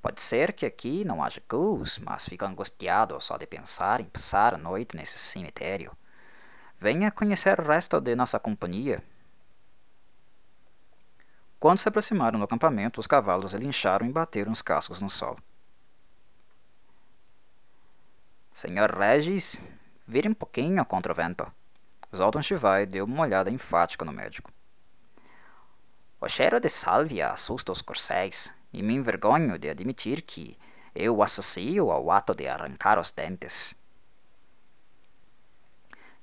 [SPEAKER 2] Pode ser que aqui não haja ghouls, mas fico angustiado só de pensar em passar a noite nesse cemitério. Venha conhecer o resto de nossa companhia.
[SPEAKER 1] Quando se aproximaram do acampamento, os cavalos relincharam e bateram os cascos no solo.
[SPEAKER 2] Senhor Regis, vire um pouquinho contra o vento.
[SPEAKER 1] Zoltan Shivai deu uma olhada enfática no médico.
[SPEAKER 2] O cheiro de sálvia assusta os corcéis, e me envergonho de admitir que eu o associo ao ato de arrancar os dentes.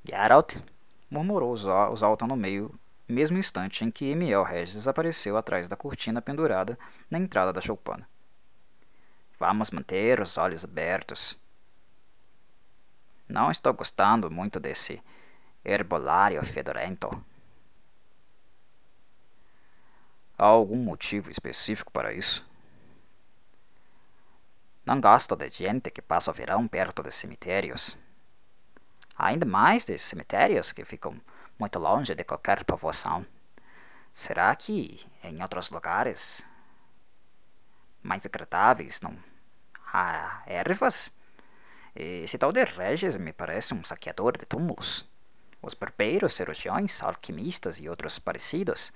[SPEAKER 1] Geralt, murmurou Zoltan no meio, mesmo instante em que Emiel Regis apareceu atrás da cortina pendurada na entrada da choupana.
[SPEAKER 2] Vamos manter os olhos abertos. Não estou gostando muito desse herbolário fedorento.
[SPEAKER 1] Há algum motivo específico para isso?
[SPEAKER 2] Não gosto de gente que passa o verão perto de cemitérios. Ainda mais de cemitérios que ficam muito longe de qualquer povoação. Será que em outros lugares mais agradáveis não há ervas? Esse tal de Regis me parece um saqueador de túmulos. Os barbeiros, cirurgiões, alquimistas e outros parecidos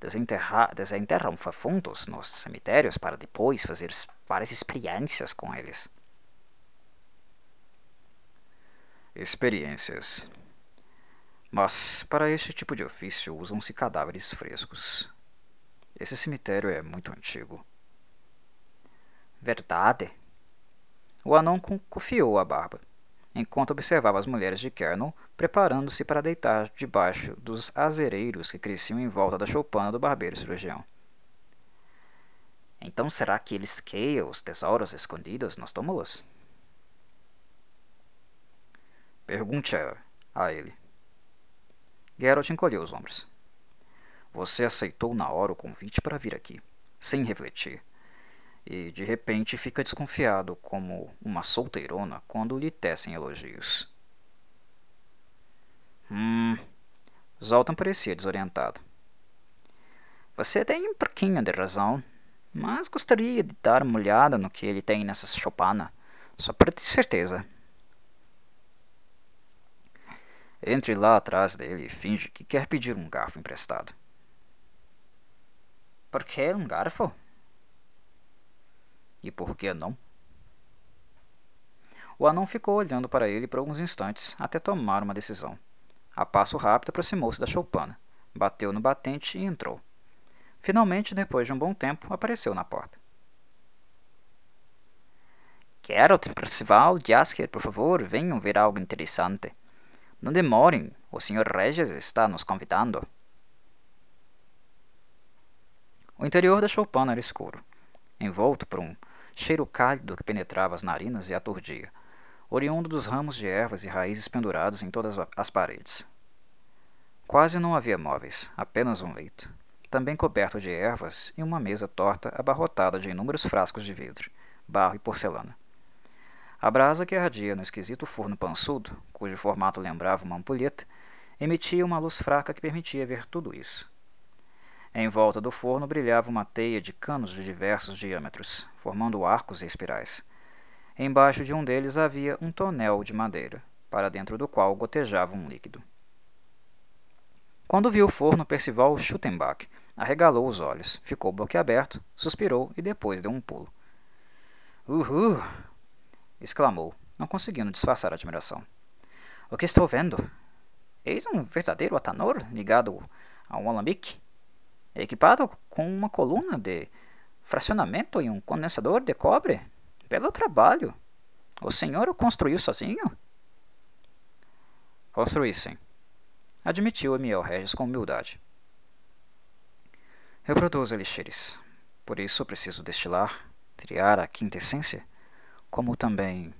[SPEAKER 2] desenterram fundos nos cemitérios para depois fazer várias experiências com eles.
[SPEAKER 1] Experiências. Mas para este tipo de ofício usam-se cadáveres frescos. Esse cemitério é muito antigo.
[SPEAKER 2] Verdade. O anão confiou a barba, enquanto observava as mulheres de Kernel preparando-se para deitar debaixo dos azereiros que cresciam em volta da choupana do barbeiro cirurgião. Então será que ele esqueia os tesouros escondidos nos túmulos?
[SPEAKER 1] Pergunte a, a ele. Geralt encolheu os ombros. Você aceitou na hora o convite para vir aqui, sem refletir. E de repente fica desconfiado como uma solteirona quando lhe tecem elogios.
[SPEAKER 2] Hum. Zoltan parecia desorientado. Você tem um pouquinho de razão, mas gostaria de dar uma olhada no que ele tem nessa chopana, só para ter certeza.
[SPEAKER 1] Entre lá atrás dele e finge que quer pedir um garfo emprestado.
[SPEAKER 2] Por que um garfo?
[SPEAKER 1] E por que não?
[SPEAKER 2] O anão ficou olhando para ele por alguns instantes até tomar uma decisão. A passo rápido aproximou-se da choupana, bateu no batente e entrou. Finalmente, depois de um bom tempo, apareceu na porta. Geralt, Percival, Jasker, por favor, venham ver algo interessante. Não demorem, o Sr. Regis está nos convidando. O interior da choupana era escuro, envolto por um cheiro cálido que penetrava as narinas e aturdia, oriundo dos ramos de ervas e raízes pendurados em todas as paredes. Quase não havia móveis, apenas um leito, também coberto de ervas e uma mesa torta abarrotada de inúmeros frascos de vidro, barro e porcelana. A brasa que ardia no esquisito forno pançudo, cujo formato lembrava uma ampulheta, emitia uma luz fraca que permitia ver tudo isso. Em volta do forno brilhava uma teia de canos de diversos diâmetros, formando arcos e espirais. Embaixo de um deles havia um tonel de madeira, para dentro do qual gotejava um líquido. Quando viu o forno, Percival Schuttenbach arregalou os olhos, ficou boquiaberto, suspirou e depois deu um pulo. Uhul! exclamou, não conseguindo disfarçar a admiração. O que estou vendo? Eis um verdadeiro atanor ligado a um alambique, equipado com uma coluna de fracionamento e um condensador de cobre. Belo trabalho. O senhor o construiu sozinho?
[SPEAKER 1] Construí sim, admitiu Emiel Regis com humildade. Eu produzo elixires, por isso preciso destilar, triar a quinta essência como também.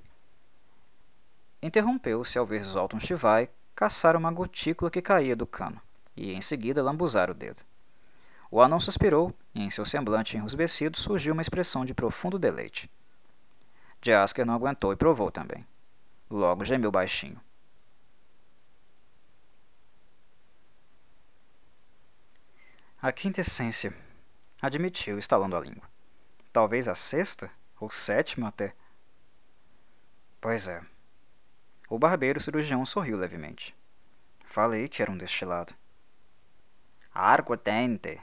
[SPEAKER 1] Interrompeu-se ao ver Zoltan Chivai caçar uma gotícula que caía do cano, e em seguida lambuzar o dedo. O anão suspirou, e em seu semblante enrusbecido surgiu uma expressão de profundo deleite. Jasker não aguentou e provou também. Logo gemeu baixinho. A quinta essência, admitiu, estalando a língua. Talvez a sexta, ou sétima até. Pois é. O barbeiro cirurgião sorriu levemente. Falei que era um destilado.
[SPEAKER 2] Argutente,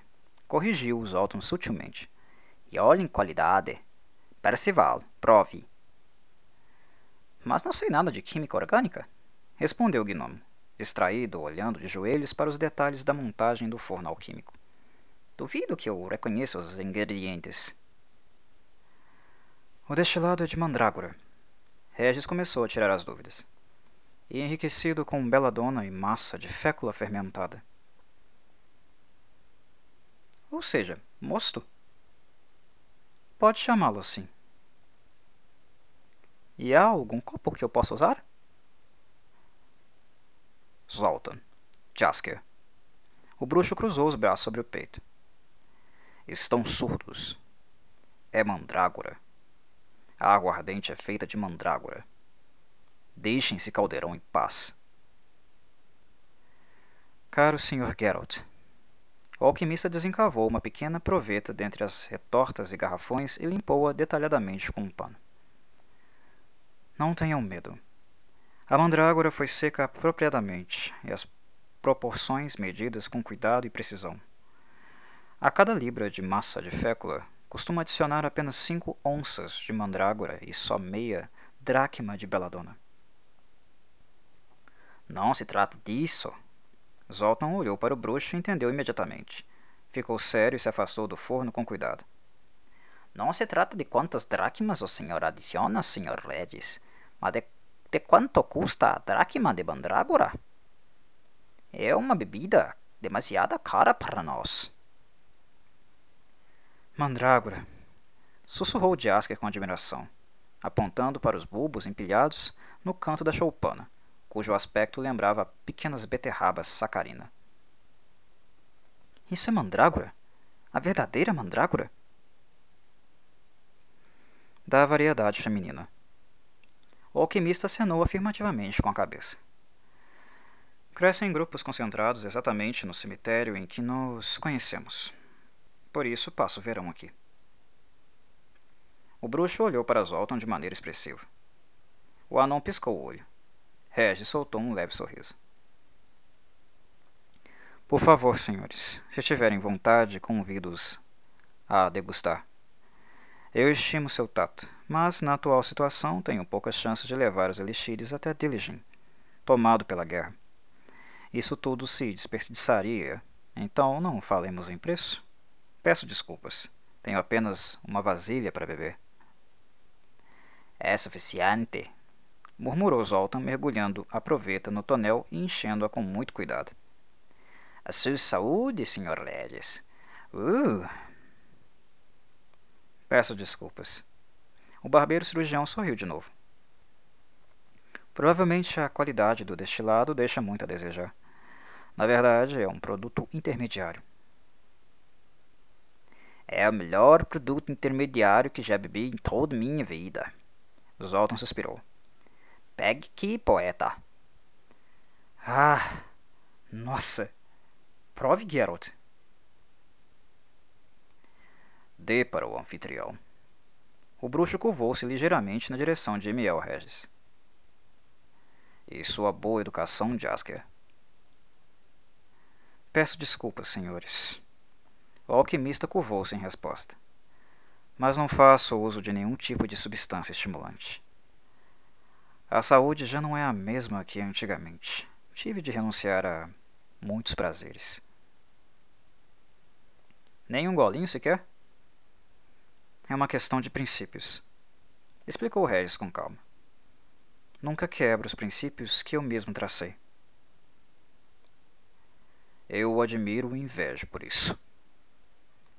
[SPEAKER 2] corrigiu os Zoltan sutilmente. E olha em qualidade. Percival, prove. Mas não sei nada de química orgânica, respondeu o gnomo, distraído, olhando de joelhos para os detalhes da montagem do forno alquímico. Duvido que eu reconheça os ingredientes. O destilado é de mandrágora, Regis começou a tirar as dúvidas. E enriquecido com beladona e massa de fécula fermentada. Ou seja, mosto. Pode chamá-lo assim. E há algum copo que eu possa usar?
[SPEAKER 1] Zoltan. Jasker. O bruxo cruzou os braços sobre o peito. Estão surdos. É mandrágora. A água ardente é feita de mandrágora. Deixem esse caldeirão em paz. Caro Sr. Geralt, o alquimista desencavou uma pequena proveta dentre as retortas e garrafões e limpou-a detalhadamente com um pano. Não tenham medo. A mandrágora foi seca apropriadamente e as proporções medidas com cuidado e precisão. A cada libra de massa de fécula, costuma adicionar apenas cinco onças de mandrágora e só meia dracma de beladona.
[SPEAKER 2] Não se trata disso.
[SPEAKER 1] Zoltan olhou para o bruxo e entendeu imediatamente. Ficou sério e se afastou do forno com cuidado.
[SPEAKER 2] Não se trata de quantas dracmas o senhor adiciona, senhor Regis, mas de, de quanto custa a dracma de mandrágora. É uma bebida demasiado cara para nós.
[SPEAKER 1] Mandrágora! Sussurrou Jasker com admiração, apontando para os bulbos empilhados no canto da choupana, cujo aspecto lembrava pequenas beterrabas sacarina. Isso é mandrágora? A verdadeira mandrágora? Da variedade feminina. O alquimista acenou afirmativamente com a cabeça. Crescem em grupos concentrados exatamente no cemitério em que nos conhecemos. Por isso passo o verão aqui. O bruxo olhou para Zoltan de maneira expressiva. O anão piscou o olho. Regis soltou um leve sorriso. Por favor, senhores, se tiverem vontade, convido-os a degustar. Eu estimo seu tato, mas na atual situação tenho poucas chances de levar os elixires até Diligin, tomado pela guerra. Isso tudo se desperdiçaria, então não falemos em preço. Peço desculpas. Tenho apenas uma vasilha para beber.
[SPEAKER 2] É suficiente,
[SPEAKER 1] murmurou Zoltan, mergulhando a proveta no tonel e enchendo-a com muito cuidado.
[SPEAKER 2] A sua saúde, Sr. Regis. Uh!
[SPEAKER 1] Peço desculpas. O barbeiro cirurgião sorriu de novo. Provavelmente a qualidade do destilado deixa muito a desejar. Na verdade, é um produto intermediário.
[SPEAKER 2] É o melhor produto intermediário que já bebi em toda minha vida.
[SPEAKER 1] Zoltan suspirou.
[SPEAKER 2] Pegue aqui, poeta.
[SPEAKER 1] Ah, nossa. Prove, Geralt. Dê para o anfitrião. O bruxo curvou-se ligeiramente na direção de Emiel Regis. E sua boa educação, Jasker. Peço desculpas, senhores. O alquimista curvou-se em resposta. Mas não faço uso de nenhum tipo de substância estimulante. A saúde já não é a mesma que antigamente. Tive de renunciar a muitos prazeres. Nem um golinho sequer? É uma questão de princípios, explicou Regis com calma. Nunca quebro os princípios que eu mesmo tracei. Eu o admiro e invejo por isso.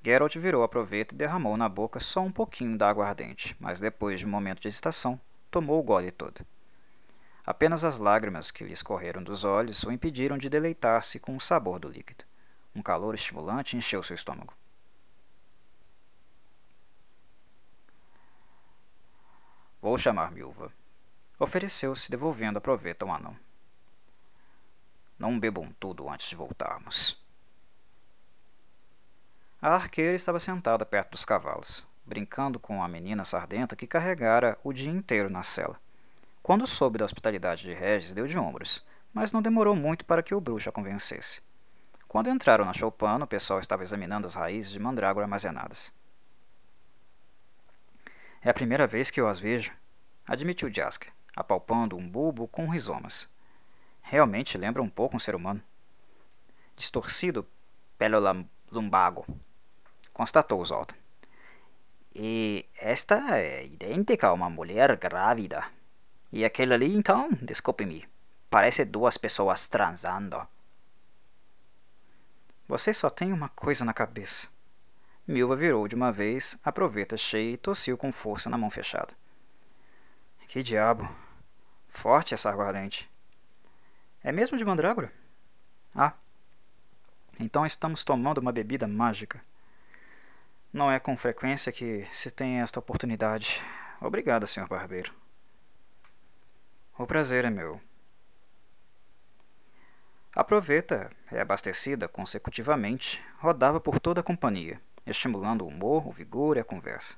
[SPEAKER 1] Geralt virou a proveta e derramou na boca só um pouquinho da água ardente, mas depois de um momento de hesitação, tomou o gole todo. Apenas as lágrimas que lhe escorreram dos olhos o impediram de deleitar-se com o sabor do líquido. Um calor estimulante encheu seu estômago. Vou chamar Milva. Ofereceu-se, devolvendo a proveta ao anão. Não bebam tudo antes de voltarmos. A arqueira estava sentada perto dos cavalos, brincando com a menina sardenta que carregara o dia inteiro na cela. Quando soube da hospitalidade de Regis, deu de ombros, mas não demorou muito para que o bruxo a convencesse. Quando entraram na choupana, o pessoal estava examinando as raízes de mandrágora armazenadas. É a primeira vez que eu as vejo, admitiu Jasker, apalpando um bulbo com rizomas. Realmente lembra um pouco um ser humano. Distorcido pelo lumbago, constatou Zoltan.
[SPEAKER 2] E esta é idêntica a uma mulher grávida. E aquele ali, então, desculpe-me, parece duas pessoas transando.
[SPEAKER 1] Você só tem uma coisa na cabeça. Milva virou de uma vez a proveta cheia e tossiu com força na mão fechada. Que diabo! Forte essa aguardente. É mesmo de mandrágora? Ah, então estamos tomando uma bebida mágica. Não é com frequência que se tem esta oportunidade. Obrigado, Sr. Barbeiro. O prazer é meu. A proveta, reabastecida consecutivamente, rodava por toda a companhia, estimulando o humor, o vigor e a conversa.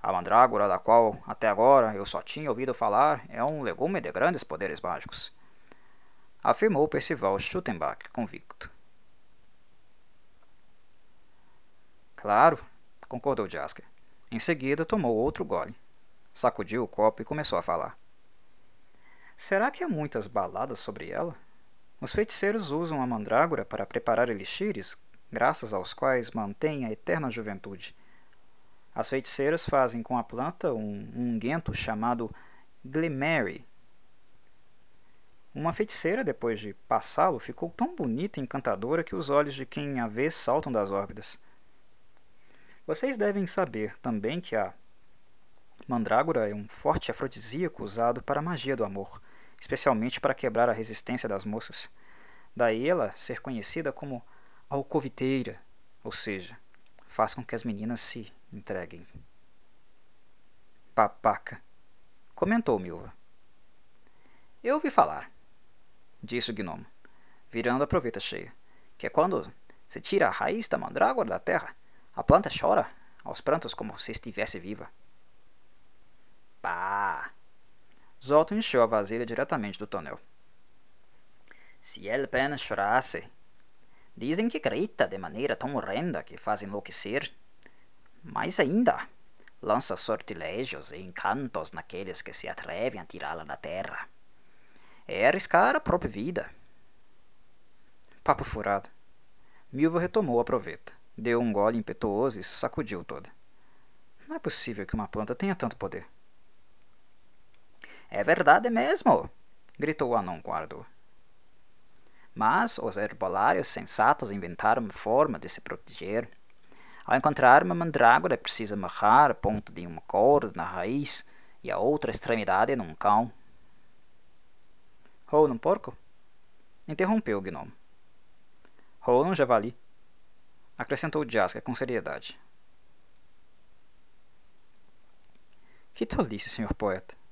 [SPEAKER 2] A mandrágora, da qual até agora eu só tinha ouvido falar, é um legume de grandes poderes mágicos, afirmou Percival Stuttenbach convicto.
[SPEAKER 1] Claro, concordou Jasker. Em seguida, tomou outro gole. Sacudiu o copo e começou a falar. Será que há muitas baladas sobre ela? Os feiticeiros usam a mandrágora para preparar elixires, graças aos quais mantêm a eterna juventude. As feiticeiras fazem com a planta um unguento chamado Glimmery. Uma feiticeira, depois de passá-lo, ficou tão bonita e encantadora que os olhos de quem a vê saltam das órbitas. Vocês devem saber também que a mandrágora é um forte afrodisíaco usado para a magia do amor, especialmente para quebrar a resistência das moças. Daí ela ser conhecida como alcoviteira, ou seja, faz com que as meninas se entreguem. Papaca, comentou Milva. Eu ouvi falar, disse o gnomo, virando a proveta cheia, que é quando se tira a raiz da mandrágora da terra, a planta chora aos prantos como se estivesse viva. Pá! Zoltan encheu a vasilha diretamente do tonel. Se ele apenas chorasse. Dizem que grita de maneira tão horrenda que faz enlouquecer. Mais ainda, lança sortilégios e encantos naqueles que se atrevem a tirá-la da terra. É arriscar a própria vida. Papo furado. Milva retomou a proveta. Deu um gole impetuoso e se sacudiu toda. Não é possível que uma planta tenha tanto poder. É verdade mesmo! gritou o anão com ardor. Mas os herbolários sensatos inventaram uma forma de se proteger. Ao encontrar uma mandrágora, é preciso amarrar a ponta de uma corda na raiz e a outra extremidade num cão. Ou num porco? Interrompeu o gnomo. Ou num javali acrescentou Jaska com seriedade. Que tolice, senhor poeta.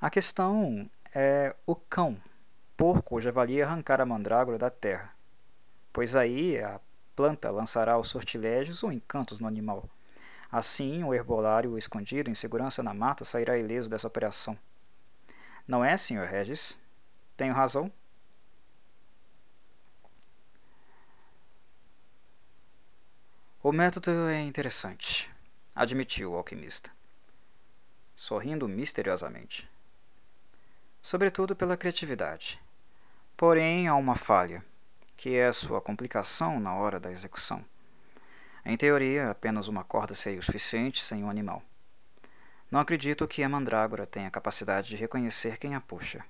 [SPEAKER 1] A questão é o cão, porco javali arrancar a mandrágora da terra, pois aí a planta lançará os sortilégios ou encantos no animal. Assim, o herbolário escondido em segurança na mata sairá ileso dessa operação. Não é, senhor Regis? Tenho razão? O método é interessante, admitiu o alquimista, sorrindo misteriosamente. Sobretudo pela criatividade. Porém, há uma falha, que é a sua complicação na hora da execução. Em teoria, apenas uma corda seria o suficiente sem um animal. Não acredito que a mandrágora tenha capacidade de reconhecer quem a puxa.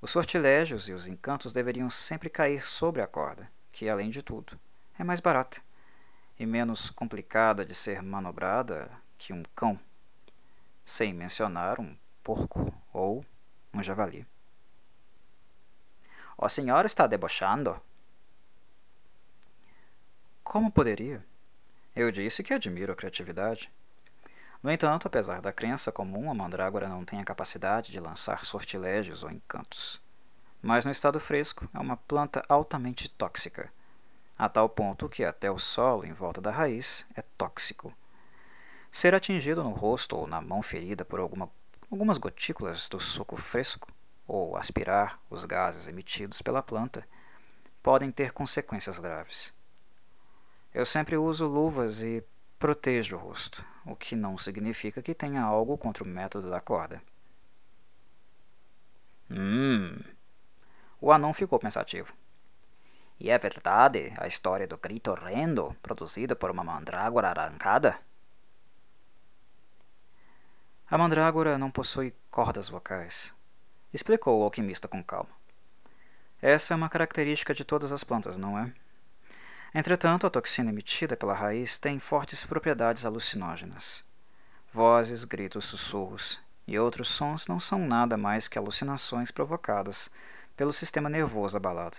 [SPEAKER 1] Os sortilégios e os encantos deveriam sempre cair sobre a corda, que, além de tudo, é mais barata e menos complicada de ser manobrada que um cão, sem mencionar um porco ou um javali. O senhor está debochando? Como poderia? Eu disse que admiro a criatividade. No entanto, apesar da crença comum, a mandrágora não tem a capacidade de lançar sortilégios ou encantos. Mas no estado fresco, é uma planta altamente tóxica a tal ponto que até o solo em volta da raiz é tóxico. Ser atingido no rosto ou na mão ferida por alguma, algumas gotículas do suco fresco, ou aspirar os gases emitidos pela planta, podem ter consequências graves. Eu sempre uso luvas e protejo o rosto, o que não significa que tenha algo contra o método da corda. Hum. O anão ficou pensativo. E é verdade a história do grito horrendo produzido por uma mandrágora arrancada? A mandrágora não possui cordas vocais, explicou o alquimista com calma. Essa é uma característica de todas as plantas, não é? Entretanto, a toxina emitida pela raiz tem fortes propriedades alucinógenas. Vozes, gritos, sussurros e outros sons não são nada mais que alucinações provocadas pelo sistema nervoso abalado.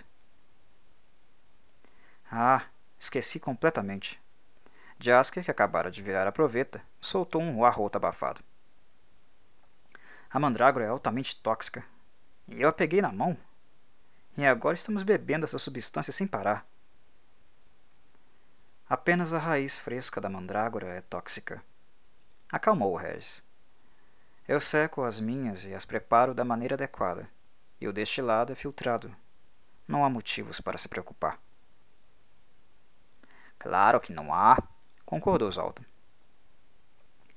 [SPEAKER 1] Ah, esqueci completamente. Jasker, que acabara de virar a proveta, soltou um arroto abafado. A mandrágora é altamente tóxica. E eu a peguei na mão. E agora estamos bebendo essa substância sem parar. Apenas a raiz fresca da mandrágora é tóxica. Acalmou Regis. Eu seco as minhas e as preparo da maneira adequada. E o destilado é filtrado. Não há motivos para se preocupar.
[SPEAKER 2] Claro que não há, concordou Zoltan.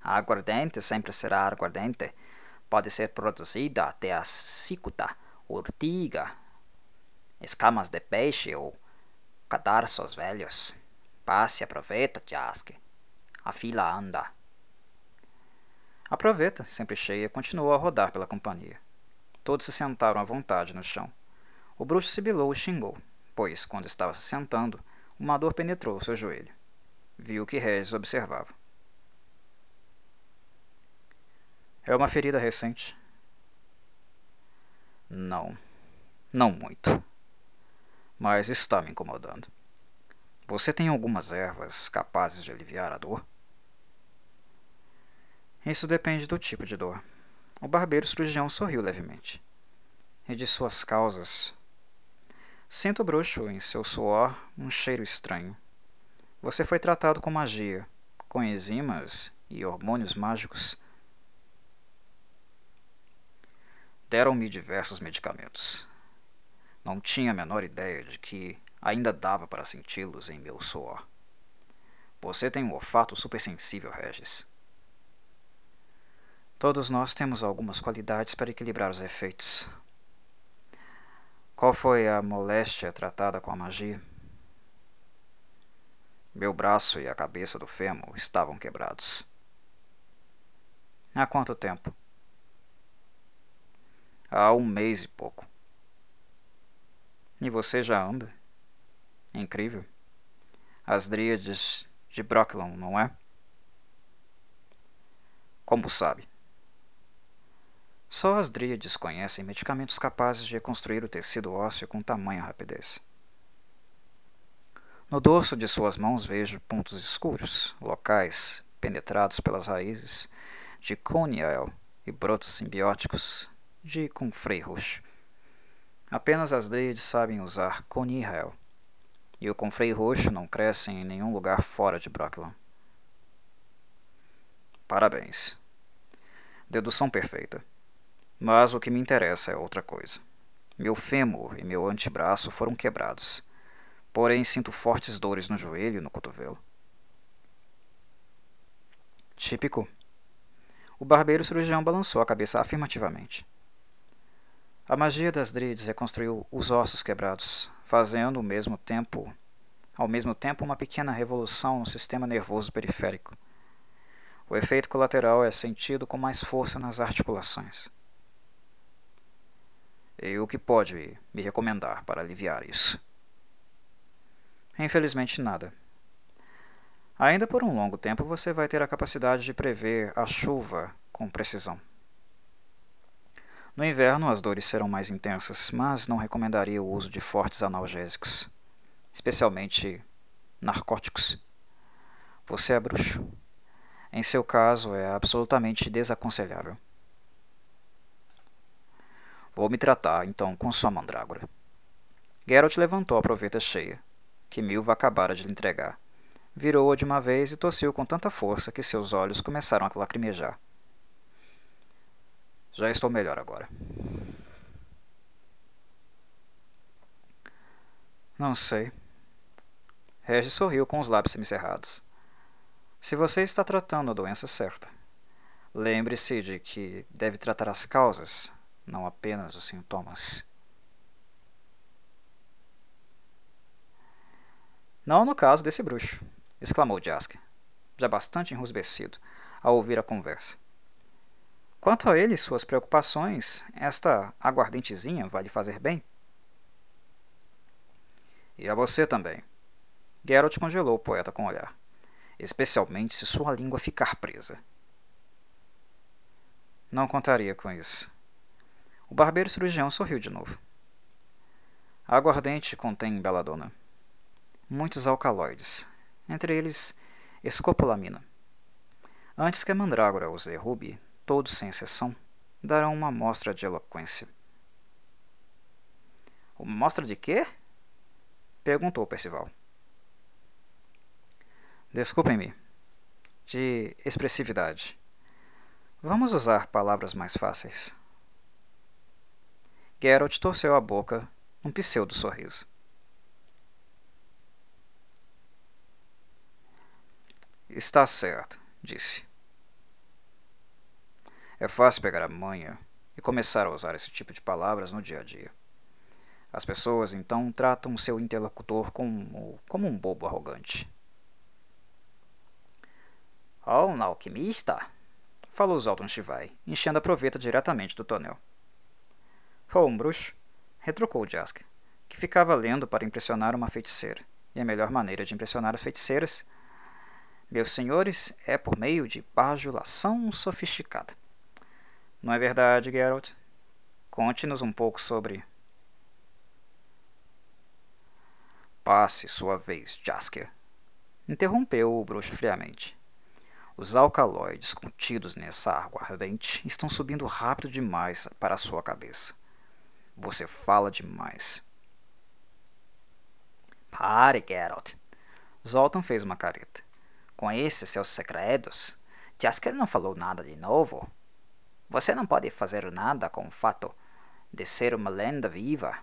[SPEAKER 2] A aguardente sempre será aguardente. Pode ser produzida até a cicuta, urtiga, escamas de peixe ou cadarços velhos. Passe, aproveita, Jaske. A fila anda.
[SPEAKER 1] Aproveita, sempre cheia, continuou a rodar pela companhia. Todos se sentaram à vontade no chão. O bruxo sibilou e xingou, pois, quando estava se sentando, uma dor penetrou seu joelho. Viu que Regis observava. É uma ferida recente? Não, não muito. Mas está me incomodando. Você tem algumas ervas capazes de aliviar a dor? Isso depende do tipo de dor. O barbeiro cirurgião sorriu levemente. E de suas causas. Sinto bruxo em seu suor um cheiro estranho. Você foi tratado com magia, com enzimas e hormônios mágicos. Deram-me diversos medicamentos. Não tinha a menor ideia de que ainda dava para senti-los em meu suor. Você tem um olfato supersensível, Regis. Todos nós temos algumas qualidades para equilibrar os efeitos. Qual foi a moléstia tratada com a magia? Meu braço e a cabeça do fêmur estavam quebrados. Há quanto tempo? Há um mês e pouco. E você já anda? Incrível. As dríades de Brocklon, não é? Como sabe? Só as dríades conhecem medicamentos capazes de reconstruir o tecido ósseo com tamanha rapidez. No dorso de suas mãos vejo pontos escuros, locais penetrados pelas raízes de coniel e brotos simbióticos de confrei roxo. Apenas as dríades sabem usar conihel, e o confrei roxo não cresce em nenhum lugar fora de Brooklyn. Parabéns. Dedução perfeita. Mas o que me interessa é outra coisa. Meu fêmur e meu antebraço foram quebrados, porém sinto fortes dores no joelho e no cotovelo. Típico. O barbeiro cirurgião balançou a cabeça afirmativamente. A magia das Drides reconstruiu os ossos quebrados, fazendo ao mesmo tempo, ao mesmo tempo uma pequena revolução no sistema nervoso periférico. O efeito colateral é sentido com mais força nas articulações. E o que pode me recomendar para aliviar isso? Infelizmente, nada. Ainda por um longo tempo você vai ter a capacidade de prever a chuva com precisão. No inverno, as dores serão mais intensas, mas não recomendaria o uso de fortes analgésicos, especialmente narcóticos. Você é bruxo. Em seu caso, é absolutamente desaconselhável. Vou me tratar, então, com sua mandrágora. Geralt levantou a proveta cheia, que Milva acabara de lhe entregar. Virou-a de uma vez e tossiu com tanta força que seus olhos começaram a lacrimejar. Já estou melhor agora. Não sei. Regis sorriu com os lábios semicerrados. Se você está tratando a doença certa, lembre-se de que deve tratar as causas, não apenas os sintomas. Não no caso desse bruxo, exclamou Jasker, já bastante enrusbecido ao ouvir a conversa. Quanto a ele e suas preocupações, esta aguardentezinha vai lhe fazer bem? E a você também. Geralt congelou o poeta com o olhar, especialmente se sua língua ficar presa. Não contaria com isso. O barbeiro cirurgião sorriu de novo. A aguardente contém beladona. Muitos alcaloides, entre eles escopolamina. Antes que a mandrágora os derrube, todos sem exceção, darão uma mostra de eloquência. Uma mostra de quê? perguntou Percival. Desculpem-me. De expressividade. Vamos usar palavras mais fáceis. Geralt torceu a boca num pseudo sorriso. Está certo, disse. É fácil pegar a manha e começar a usar esse tipo de palavras no dia a dia. As pessoas então tratam seu interlocutor como, como um bobo arrogante.
[SPEAKER 2] Oh, um alquimista?
[SPEAKER 1] Falou Zoltan Shivai, enchendo a proveta diretamente do tonel. Oh, um bruxo? Retrucou Jasker, que ficava lendo para impressionar uma feiticeira. E a melhor maneira de impressionar as feiticeiras, meus senhores, é por meio de bajulação sofisticada. Não é verdade, Geralt? Conte-nos um pouco sobre. Passe sua vez, Jasker. Interrompeu o bruxo friamente. Os alcaloides contidos nessa água ardente estão subindo rápido demais para sua cabeça. Você fala demais.
[SPEAKER 2] Pare, Geralt. Zoltan fez uma careta. Esses seus segredos, Jasker não falou nada de novo. Você não pode fazer nada com o fato de ser uma lenda viva.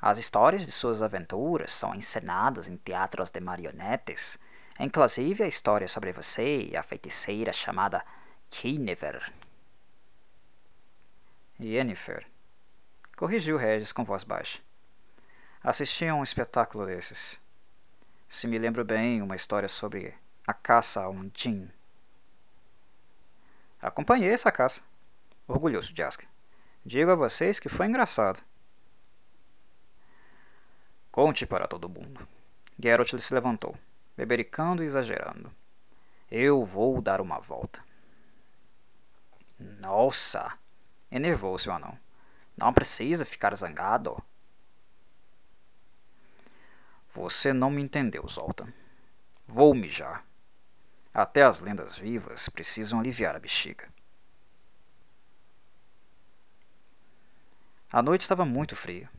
[SPEAKER 2] As histórias de suas aventuras são encenadas em teatros de marionetes, inclusive a história sobre você e a feiticeira chamada Yennefer.
[SPEAKER 1] Yennefer, corrigiu Regis com voz baixa. Assisti a um espetáculo desses. Se me lembro bem, uma história sobre a caça a um Jin. Acompanhei essa caça. Orgulhoso de Aska. Digo a vocês que foi engraçado. Conte para todo mundo. Geralt se levantou, bebericando e exagerando. Eu vou dar uma volta.
[SPEAKER 2] Nossa!
[SPEAKER 1] Enervou-se o anão.
[SPEAKER 2] Não precisa ficar zangado.
[SPEAKER 1] Você não me entendeu, Zoltan. Vou mijar. Até as lendas vivas precisam aliviar a bexiga. A noite estava muito fria.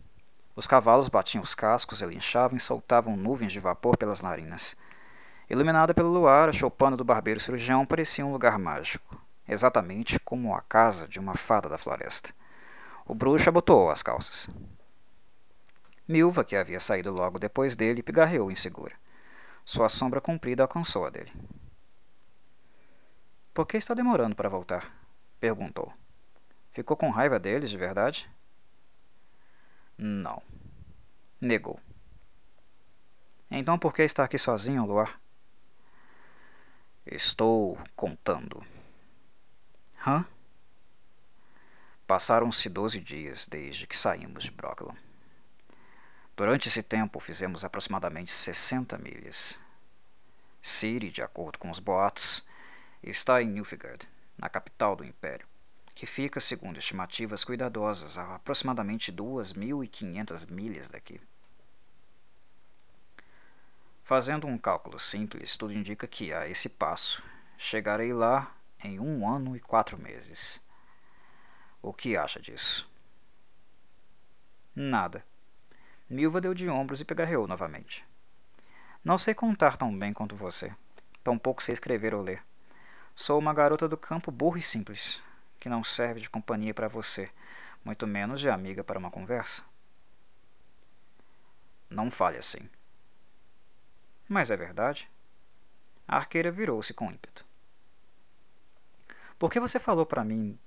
[SPEAKER 1] Os cavalos batiam os cascos, relinchavam e soltavam nuvens de vapor pelas narinas. Iluminada pelo luar, a choupana do barbeiro cirurgião parecia um lugar mágico, exatamente como a casa de uma fada da floresta. O bruxo abotoou as calças. Milva, que havia saído logo depois dele, pigarreou insegura. Sua sombra comprida alcançou a dele. Por que está demorando para voltar? perguntou. Ficou com raiva deles, de verdade? Não. Negou. Então por que está aqui sozinho, Luar? Estou contando. Hã? Passaram-se doze dias desde que saímos de Brooklyn. Durante esse tempo fizemos aproximadamente 60 milhas. Ciri, de acordo com os boatos, está em Nilfgaard, na capital do Império, que fica, segundo estimativas cuidadosas, a aproximadamente 2.500 milhas daqui. Fazendo um cálculo simples, tudo indica que, a esse passo, chegarei lá em um ano e quatro meses. O que acha disso? Nada. Milva deu de ombros e pegarreou novamente. Não sei contar tão bem quanto você. Tampouco sei escrever ou ler. Sou uma garota do campo burra e simples, que não serve de companhia para você, muito menos de amiga para uma conversa. Não fale assim. Mas é verdade. A arqueira virou-se com ímpeto. Por que você falou para mim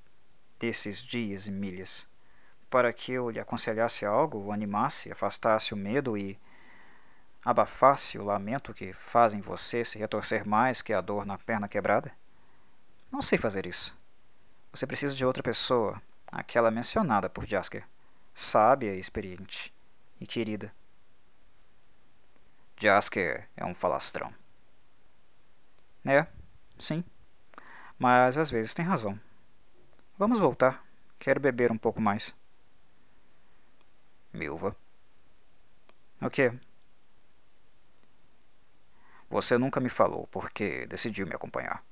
[SPEAKER 1] desses dias e milhas, para que eu lhe aconselhasse algo, o animasse, afastasse o medo e abafasse o lamento que fazem você se retorcer mais que a dor na perna quebrada? Não sei fazer isso. Você precisa de outra pessoa, aquela mencionada por Jasker, sábia e experiente, e querida. Jasker é um falastrão. É, sim. Mas às vezes tem razão. Vamos voltar. Quero beber um pouco mais. Milva. O quê? Você nunca me falou porque decidiu me acompanhar.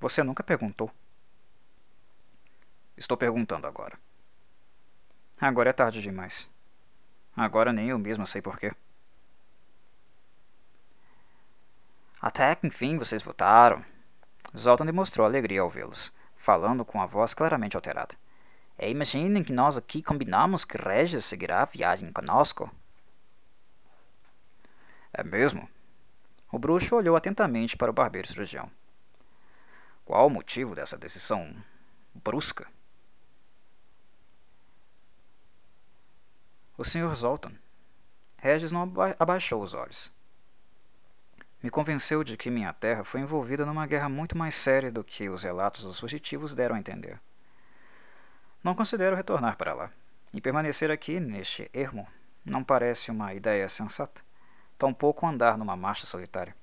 [SPEAKER 1] Você nunca perguntou. Estou perguntando agora. Agora é tarde demais. Agora nem eu mesmo sei porquê.
[SPEAKER 2] Até que enfim vocês voltaram. Zoltan demonstrou alegria ao vê-los falando com a voz claramente alterada. E imaginem que nós aqui combinamos que Regis seguirá a viagem conosco.
[SPEAKER 1] É mesmo? O bruxo olhou atentamente para o barbeiro cirurgião. Qual o motivo dessa decisão brusca? O Sr. Zoltan. Regis não abaixou os olhos. Me convenceu de que minha terra foi envolvida numa guerra muito mais séria do que os relatos dos fugitivos deram a entender. Não considero retornar para lá. E permanecer aqui, neste ermo, não parece uma ideia sensata. Tampouco andar numa marcha solitária.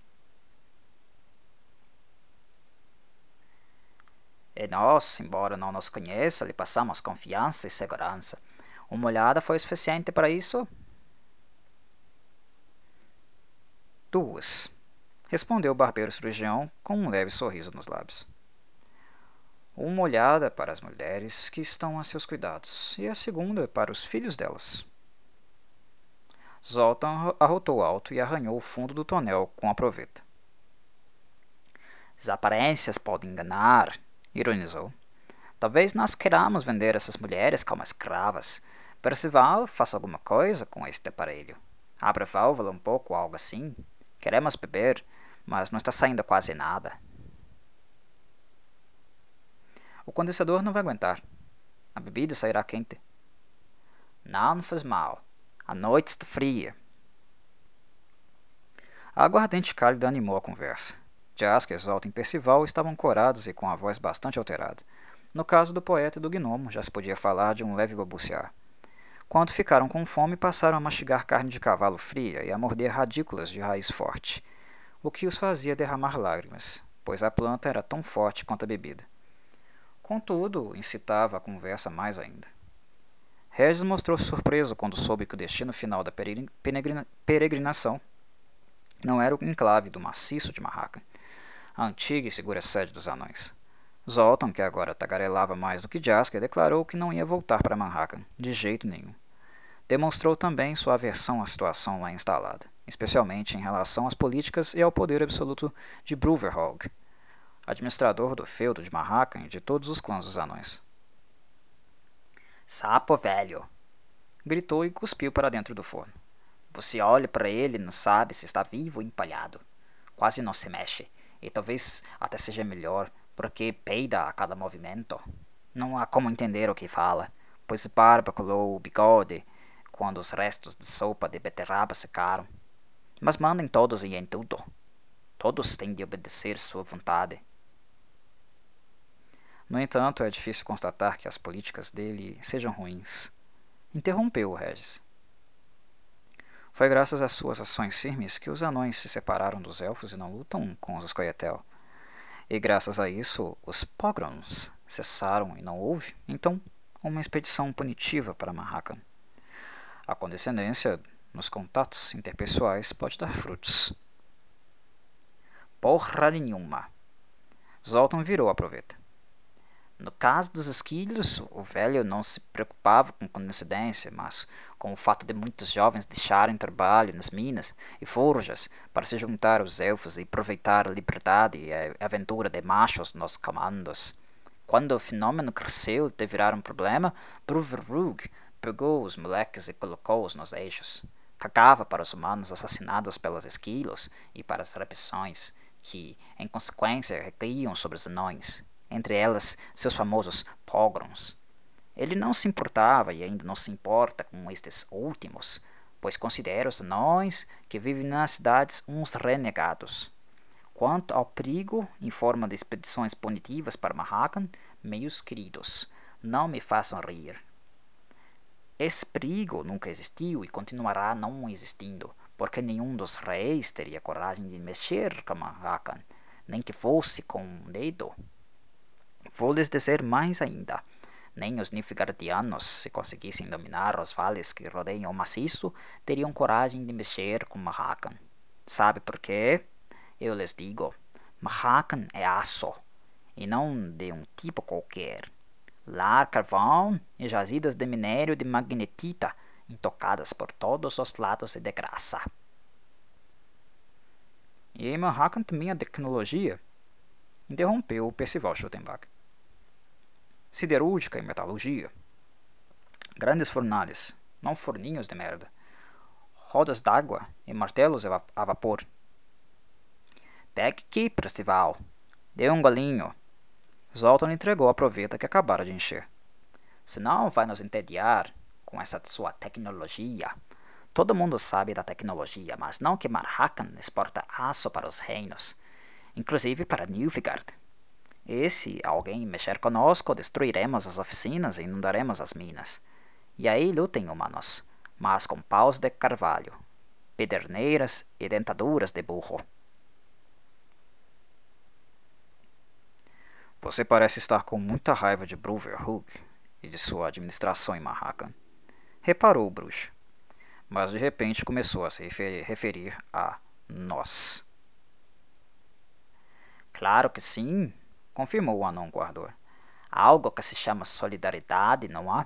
[SPEAKER 2] E nós, embora não nos conheça, lhe passamos confiança e segurança. Uma olhada foi suficiente para isso?
[SPEAKER 1] Duas, respondeu o barbeiro cirurgião com um leve sorriso nos lábios. Uma olhada para as mulheres que estão a seus cuidados, e a segunda para os filhos delas. Zoltan arrotou alto e arranhou o fundo do tonel com a proveta.
[SPEAKER 2] As aparências podem enganar, ironizou. Talvez nós queiramos vender essas mulheres como escravas. Percival faça alguma coisa com este aparelho. Abra a válvula um pouco, algo assim. Queremos beber, mas não está saindo quase nada.
[SPEAKER 1] O condensador não vai aguentar. A bebida sairá quente.
[SPEAKER 2] Não faz mal. A noite está fria.
[SPEAKER 1] A aguardente cálida animou a conversa. Jasker, Zoltan e Percival estavam corados e com a voz bastante alterada. No caso do poeta e do gnomo, já se podia falar de um leve babucear. Quando ficaram com fome, passaram a mastigar carne de cavalo fria e a morder radículas de raiz forte, o que os fazia derramar lágrimas, pois a planta era tão forte quanto a bebida. Contudo, incitava a conversa mais ainda. Regis mostrou surpreso quando soube que o destino final da peregrinação não era o enclave do maciço de Marraca, a antiga e segura sede dos anões. Zoltan, que agora tagarelava mais do que Jasker, declarou que não ia voltar para Manhattan, de jeito nenhum. Demonstrou também sua aversão à situação lá instalada, especialmente em relação às políticas e ao poder absoluto de Bruverhog, administrador do feudo de Marracan e de todos os clãs dos anões.
[SPEAKER 2] Sapo velho! gritou e cuspiu para dentro do forno. Você olha para ele e não sabe se está vivo ou empalhado. Quase não se mexe, e talvez até seja melhor, porque peida a cada movimento. Não há como entender o que fala, pois barba colou o bigode quando os restos de sopa de beterraba secaram. Mas mandem todos e em tudo. Todos têm de obedecer sua vontade.
[SPEAKER 1] No entanto, é difícil constatar que as políticas dele sejam ruins. Interrompeu o Regis. Foi graças às suas ações firmes que os anões se separaram dos elfos e não lutam com os Scoia'tael. E graças a isso, os pogroms cessaram e não houve, então, uma expedição punitiva para Marracan. A condescendência nos contatos interpessoais pode dar frutos.
[SPEAKER 2] Porra nenhuma! Zoltan virou a proveta. No caso dos esquilhos, o velho não se preocupava com condescendência, mas com o fato de muitos jovens deixarem trabalho nas minas e forjas para se juntar aos elfos e aproveitar a liberdade e a aventura de machos nos comandos. Quando o fenômeno cresceu de virar um problema, Bruverrug pegou os moleques e colocou-os nos eixos. Cagava para os humanos assassinados pelos esquilos e para as repressões, que, em consequência, recaíam sobre os anões entre elas seus famosos pogroms. Ele não se importava e ainda não se importa com estes últimos, pois considera os anões que vivem nas cidades uns renegados. Quanto ao perigo, em forma de expedições punitivas para Mahakan, meus queridos, não me façam rir. Esse perigo nunca existiu e continuará não existindo, porque nenhum dos reis teria coragem de mexer com Mahakan, nem que fosse com um dedo. Vou lhes dizer mais ainda. Nem os Nilfgaardianos, se conseguissem dominar os vales que rodeiam o maciço, teriam coragem de mexer com Mahakan. Sabe por quê? Eu lhes digo. Mahakan é aço, e não de um tipo qualquer. Lá carvão e jazidas de minério de magnetita, intocadas por todos os lados e de graça.
[SPEAKER 1] E Mahakan também a tecnologia? Interrompeu Percival Schuttenbach siderúrgica e metalurgia. Grandes fornalhas, não forninhos de merda. Rodas d'água e martelos a vapor.
[SPEAKER 2] Pegue aqui, Percival. Dê um golinho. Zoltan entregou a proveta que acabara de encher. Senão vai nos entediar com essa sua tecnologia. Todo mundo sabe da tecnologia, mas não que Marhakan exporta aço para os reinos, inclusive para Nilfgaard. E se alguém mexer conosco, destruiremos as oficinas e inundaremos as minas. E aí lutem, humanos, mas com paus de carvalho, pederneiras e dentaduras de burro.
[SPEAKER 1] Você parece estar com muita raiva de Bruverhug e de sua administração em Marracan. Reparou o bruxo mas de repente começou a se referir a nós.
[SPEAKER 2] Claro que sim, confirmou o anão guardor. Algo que se chama solidariedade, não há?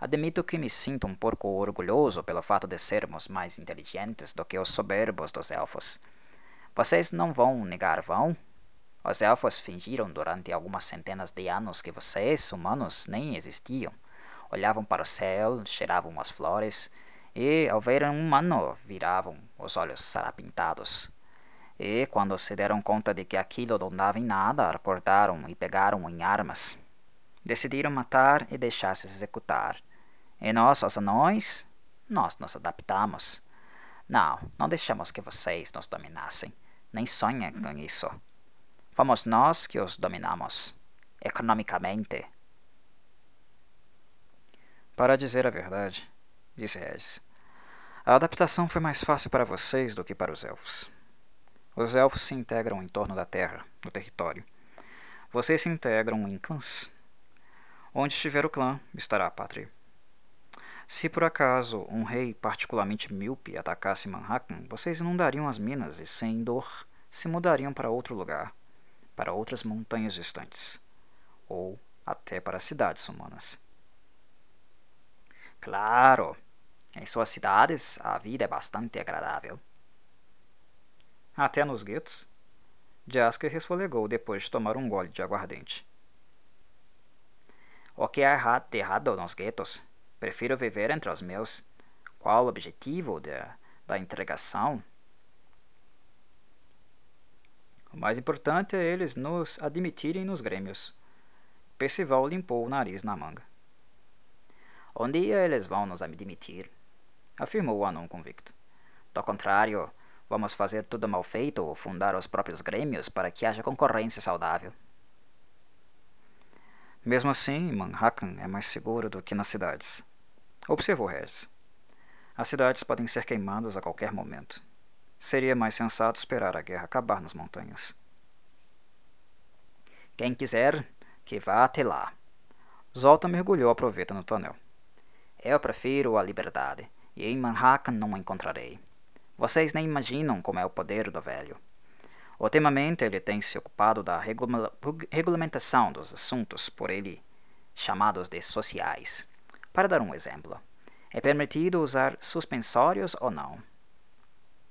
[SPEAKER 2] Admito que me sinto um pouco orgulhoso pelo fato de sermos mais inteligentes do que os soberbos dos elfos. Vocês não vão negar, vão? Os elfos fingiram durante algumas centenas de anos que vocês, humanos, nem existiam. Olhavam para o céu, cheiravam as flores, e, ao ver um humano, viravam os olhos sarapintados. E, quando se deram conta de que aquilo não dava em nada, acordaram e pegaram em armas. Decidiram matar e deixar-se executar. E nós, os anões, nós nos adaptamos. Não, não deixamos que vocês nos dominassem. Nem sonhem com isso. Fomos nós que os dominamos. Economicamente.
[SPEAKER 1] Para dizer a verdade, disse Regis. A adaptação foi mais fácil para vocês do que para os elfos. Os elfos se integram em torno da terra, no território. Vocês se integram em clãs. Onde estiver o clã, estará a pátria. Se por acaso um rei particularmente míope atacasse Manhattan, vocês inundariam as minas e, sem dor, se mudariam para outro lugar, para outras montanhas distantes, ou até para cidades humanas.
[SPEAKER 2] Claro, em suas cidades, a vida é bastante agradável.
[SPEAKER 1] Até nos guetos. Jasker resfolegou depois de tomar um gole de aguardente.
[SPEAKER 2] O que há de errado nos guetos? Prefiro viver entre os meus. Qual o objetivo de, da entregação?
[SPEAKER 1] O mais importante é eles nos admitirem nos grêmios. Percival limpou o nariz na manga.
[SPEAKER 2] Um dia eles vão nos admitir afirmou o anão convicto. Do contrário, vamos fazer tudo mal feito ou fundar os próprios grêmios para que haja concorrência saudável.
[SPEAKER 1] Mesmo assim, Manhattan é mais seguro do que nas cidades. Observou Regis. As cidades podem ser queimadas a qualquer momento. Seria mais sensato esperar a guerra acabar nas montanhas.
[SPEAKER 2] Quem quiser, que vá até lá.
[SPEAKER 1] Zolta mergulhou a proveta no tonel.
[SPEAKER 2] Eu prefiro a liberdade e em Manhattan não o encontrarei. Vocês nem imaginam como é o poder do velho. Ultimamente ele tem se ocupado da regula regulamentação dos assuntos por ele chamados de sociais. Para dar um exemplo, é permitido usar suspensórios ou não?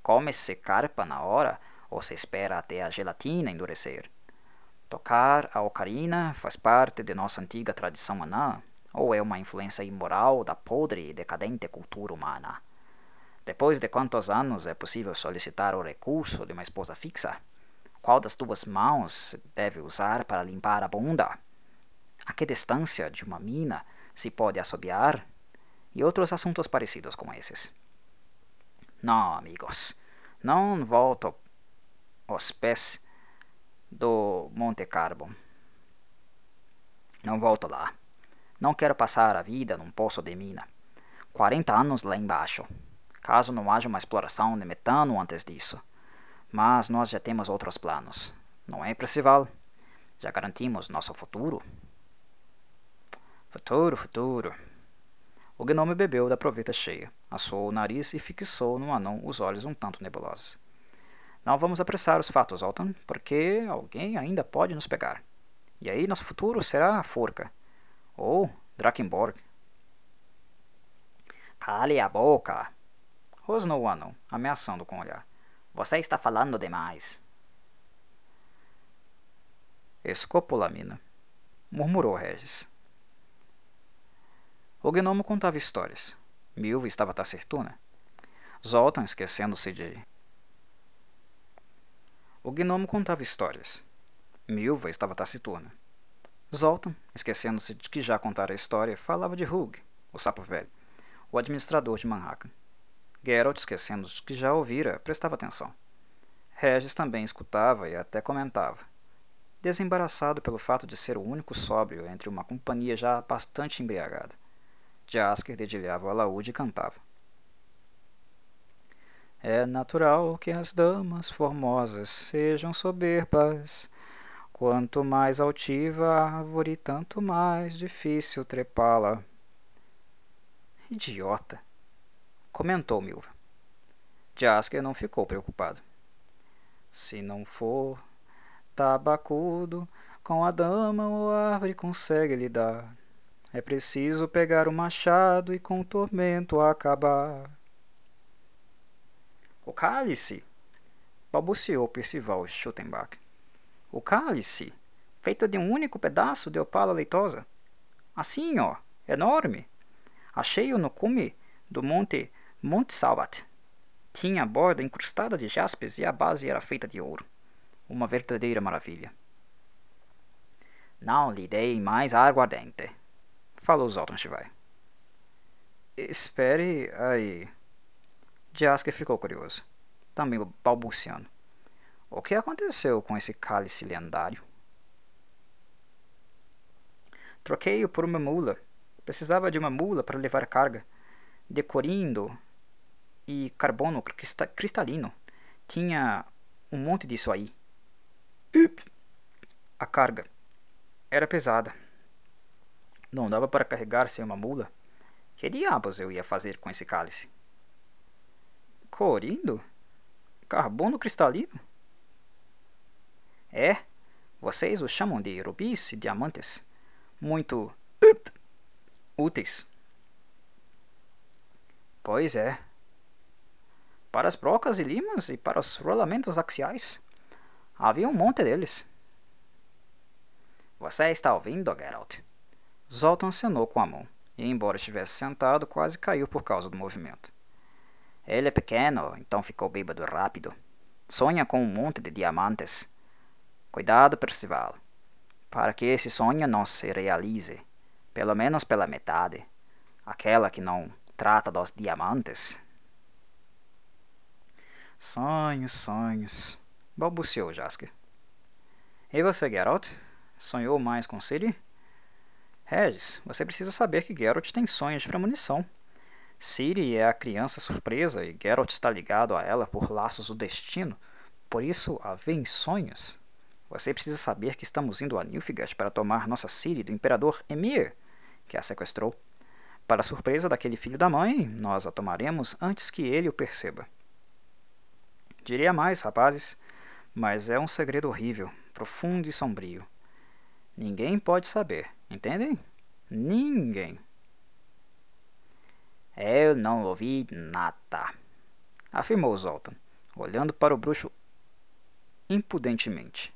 [SPEAKER 2] Come-se carpa na hora ou se espera até a gelatina endurecer? Tocar a ocarina faz parte de nossa antiga tradição anã ou é uma influência imoral da podre e decadente cultura humana? Depois de quantos anos é possível solicitar o recurso de uma esposa fixa? Qual das duas mãos deve usar para limpar a bunda? A que distância de uma mina se pode assobiar? E outros assuntos parecidos com esses. Não, amigos, não volto aos pés do Monte Carbo. Não volto lá. Não quero passar a vida num poço de mina. 40 anos lá embaixo. Caso não haja uma exploração de metano antes disso. Mas nós já temos outros planos. Não é, Percival? Já garantimos nosso futuro?
[SPEAKER 1] Futuro, futuro. O gnome bebeu da proveta cheia, assou o nariz e fixou no anão os olhos um tanto nebulosos. Não vamos apressar os fatos, Alton, porque alguém ainda pode nos pegar. E aí nosso futuro será a forca. Ou Drakenborg.
[SPEAKER 2] Cale a boca!
[SPEAKER 1] Rosnou anão, ameaçando com o olhar.
[SPEAKER 2] Você está falando demais.
[SPEAKER 1] Escopolamina, murmurou Regis. O gnomo contava histórias. Milva estava tacertuna. Zoltan esquecendo-se de. O gnomo contava histórias. Milva estava taciturna. Zoltan, esquecendo-se de que já contara a história, falava de Hugh, o sapo velho, o administrador de Manhattan. Geralt, esquecendo-se de que já ouvira, prestava atenção. Regis também escutava e até comentava, desembaraçado pelo fato de ser o único sóbrio entre uma companhia já bastante embriagada. Jasker dedilhava o alaúde e cantava. É natural que as damas formosas sejam soberbas. Quanto mais altiva a árvore, tanto mais difícil trepá-la. Idiota! Comentou Milva. Jasker não ficou preocupado. Se não for tabacudo, com a dama ou árvore consegue lidar. É preciso pegar o machado e com o tormento acabar. O cálice, balbuciou Percival Schuttenbach. O cálice, feito de um único pedaço de opala leitosa. Assim, ó, enorme. Achei-o no cume do monte Montsalvat. Tinha a borda incrustada de jaspes e a base era feita de ouro. Uma verdadeira maravilha. Não lhe dei mais aguardente, falou Zoltan Shivai. Espere aí. Jasker ficou curioso, também balbuciando. O que aconteceu com esse cálice lendário? Troquei-o por uma mula. Precisava de uma mula para levar carga. Decorindo e carbono cristalino. Tinha um monte disso aí. A carga era pesada. Não dava para carregar sem uma mula. Que diabos eu ia fazer com esse cálice? Corindo? Carbono cristalino? É, vocês o chamam de rubis e diamantes. Muito úteis. Pois é. Para as brocas e limas e para os rolamentos axiais. Havia um monte deles. Você está ouvindo, Geralt? Zoltan acenou com a mão, e embora estivesse sentado, quase caiu por causa do movimento. Ele é pequeno, então ficou bêbado rápido. Sonha com um monte de diamantes. Cuidado, Percival, para que esse sonho não se realize, pelo menos pela metade, aquela que não trata dos diamantes. Sonhos, sonhos, balbuciou Jasker. E você, Geralt? Sonhou mais com Ciri? Regis, você precisa saber que Geralt tem sonhos de premonição. Ciri é a criança surpresa e Geralt está ligado a ela por laços do destino, por isso a vê em sonhos. Você precisa saber que estamos indo a Nilfgaard para tomar nossa Ciri do imperador Emir, que a sequestrou. Para surpresa daquele filho da mãe, nós a tomaremos antes que ele o perceba. Diria mais, rapazes, mas é um segredo horrível, profundo e sombrio. Ninguém pode saber, entendem? Ninguém. Eu não ouvi nada, afirmou Zoltan, olhando para o bruxo impudentemente.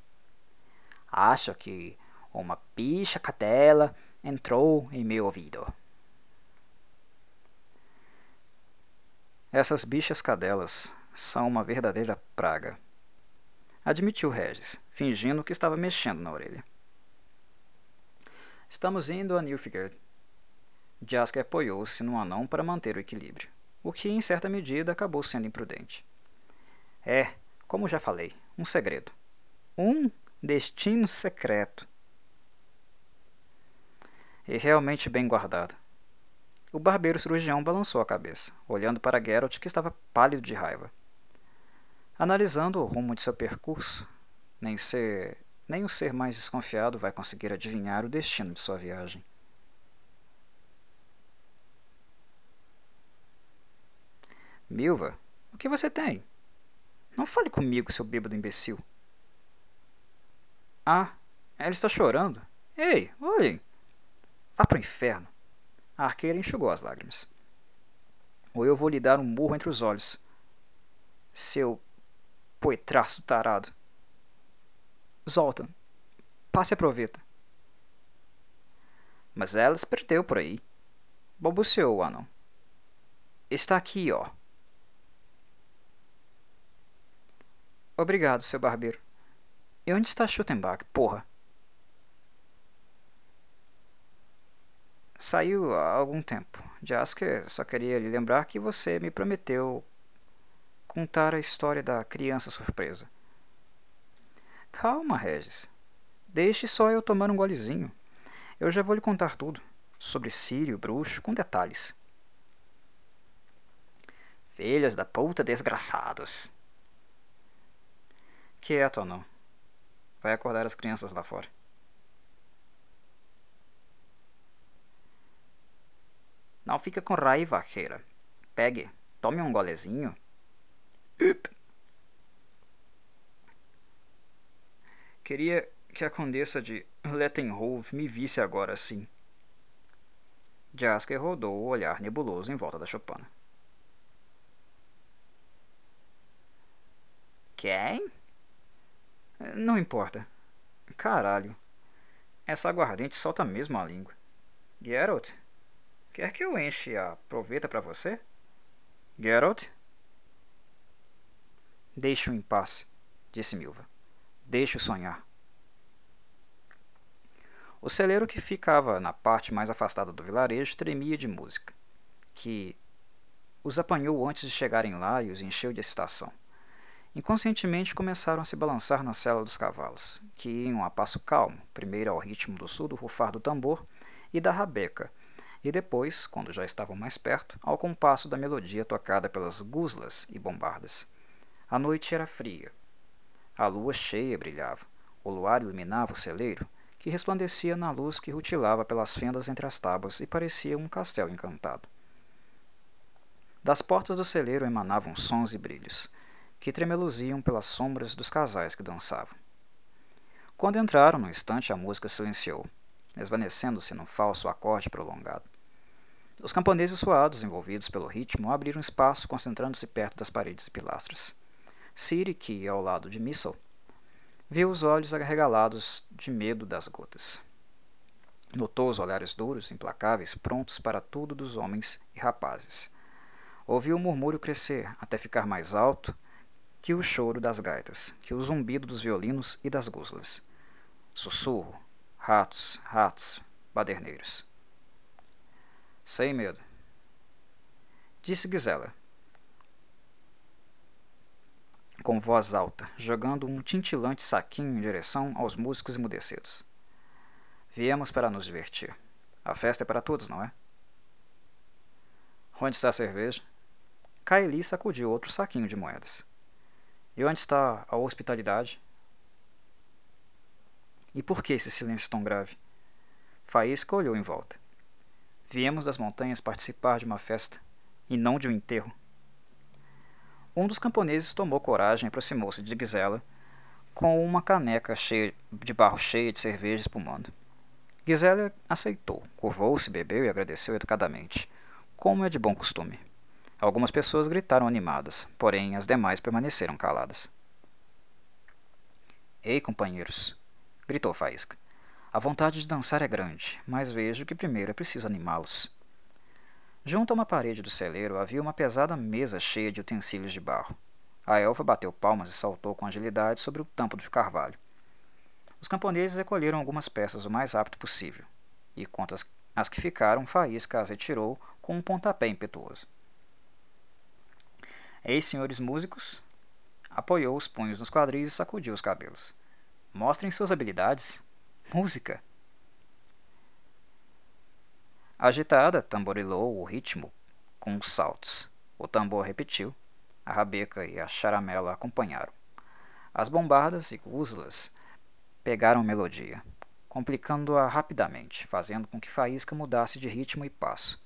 [SPEAKER 1] Acho que uma bicha cadela entrou em meu ouvido. Essas bichas cadelas são uma verdadeira praga, admitiu Regis, fingindo que estava mexendo na orelha. Estamos indo a Nilfgaard, Jasker apoiou-se no anão para manter o equilíbrio, o que em certa medida acabou sendo imprudente. É, como já falei, um segredo. Um destino secreto. E realmente bem guardado. O barbeiro cirurgião balançou a cabeça, olhando para Geralt, que estava pálido de raiva. Analisando o rumo de seu percurso, nem, ser, nem o ser mais desconfiado vai conseguir adivinhar o destino de sua viagem. Milva, o que você tem? Não fale comigo, seu bêbado imbecil. Ah, ela está chorando. Ei, olhem. Vá para o inferno. A arqueira enxugou as lágrimas. Ou eu vou lhe dar um murro entre os olhos. Seu poetraço tarado. Zoltan, passe a proveta. Mas ela se perdeu por aí. Balbuciou o anão. Está aqui, ó. Obrigado, seu barbeiro. E onde está Schuttenbach, porra? Saiu há algum tempo. Jasker só queria lhe lembrar que você me prometeu contar a história da criança surpresa. Calma, Regis. Deixe só eu tomar um golezinho. Eu já vou lhe contar tudo. Sobre Sírio, bruxo, com detalhes.
[SPEAKER 2] Filhos da puta desgraçados.
[SPEAKER 1] Quieto ou não. Vai acordar as crianças lá fora.
[SPEAKER 2] Não fica com raiva, Reira. Pegue, tome um golezinho.
[SPEAKER 1] Queria que a condessa de Lettenhove me visse agora assim. Jasker rodou o olhar nebuloso em volta da chopana.
[SPEAKER 2] Quem?
[SPEAKER 1] Não importa. Caralho. Essa aguardente solta mesmo a língua. Geralt, quer que eu enche a proveta para você? Geralt? Deixe-o em paz, disse Milva. Deixe-o sonhar. O celeiro que ficava na parte mais afastada do vilarejo tremia de música, que os apanhou antes de chegarem lá e os encheu de excitação. Inconscientemente começaram a se balançar na cela dos cavalos, que iam a passo calmo, primeiro ao ritmo do surdo rufar do tambor e da rabeca, e depois, quando já estavam mais perto, ao compasso da melodia tocada pelas guslas e bombardas. A noite era fria. A lua cheia brilhava. O luar iluminava o celeiro, que resplandecia na luz que rutilava pelas fendas entre as tábuas e parecia um castelo encantado. Das portas do celeiro emanavam sons e brilhos que tremeluziam pelas sombras dos casais que dançavam. Quando entraram, no instante a música silenciou, esvanecendo-se num falso acorde prolongado. Os camponeses suados, envolvidos pelo ritmo, abriram espaço, concentrando-se perto das paredes e pilastras. Siri, que ia ao lado de Missel, viu os olhos arregalados de medo das gotas. Notou os olhares duros, implacáveis, prontos para tudo dos homens e rapazes. Ouviu o murmúrio crescer, até ficar mais alto que o choro das gaitas, que o zumbido dos violinos e das guslas. Sussurro, ratos, ratos, baderneiros. Sem medo, disse Gisela, com voz alta, jogando um tintilante saquinho em direção aos músicos emudecidos. Viemos para nos divertir. A festa é para todos, não é? Onde está a cerveja? Kylie sacudiu outro saquinho de moedas. E onde está a hospitalidade? E por que esse silêncio tão grave? Faísca olhou em volta. Viemos das montanhas participar de uma festa, e não de um enterro. Um dos camponeses tomou coragem e aproximou-se de Gisela com uma caneca cheia de barro cheia de cerveja espumando. Gisela aceitou, curvou-se, bebeu e agradeceu educadamente, como é de bom costume. Algumas pessoas gritaram animadas, porém as demais permaneceram caladas. Ei, companheiros! gritou Faísca. A vontade de dançar é grande, mas vejo que primeiro é preciso animá-los. Junto a uma parede do celeiro havia uma pesada mesa cheia de utensílios de barro. A elfa bateu palmas e saltou com agilidade sobre o tampo do carvalho. Os camponeses recolheram algumas peças o mais rápido possível, e quanto às, as que ficaram, Faísca as retirou com um pontapé impetuoso. Eis, senhores músicos, apoiou os punhos nos quadris e sacudiu os cabelos. Mostrem suas habilidades. Música! Agitada, tamborilou o ritmo com os saltos. O tambor repetiu. A rabeca e a charamela acompanharam. As bombardas e guslas pegaram melodia, complicando-a rapidamente, fazendo com que Faísca mudasse de ritmo e passo.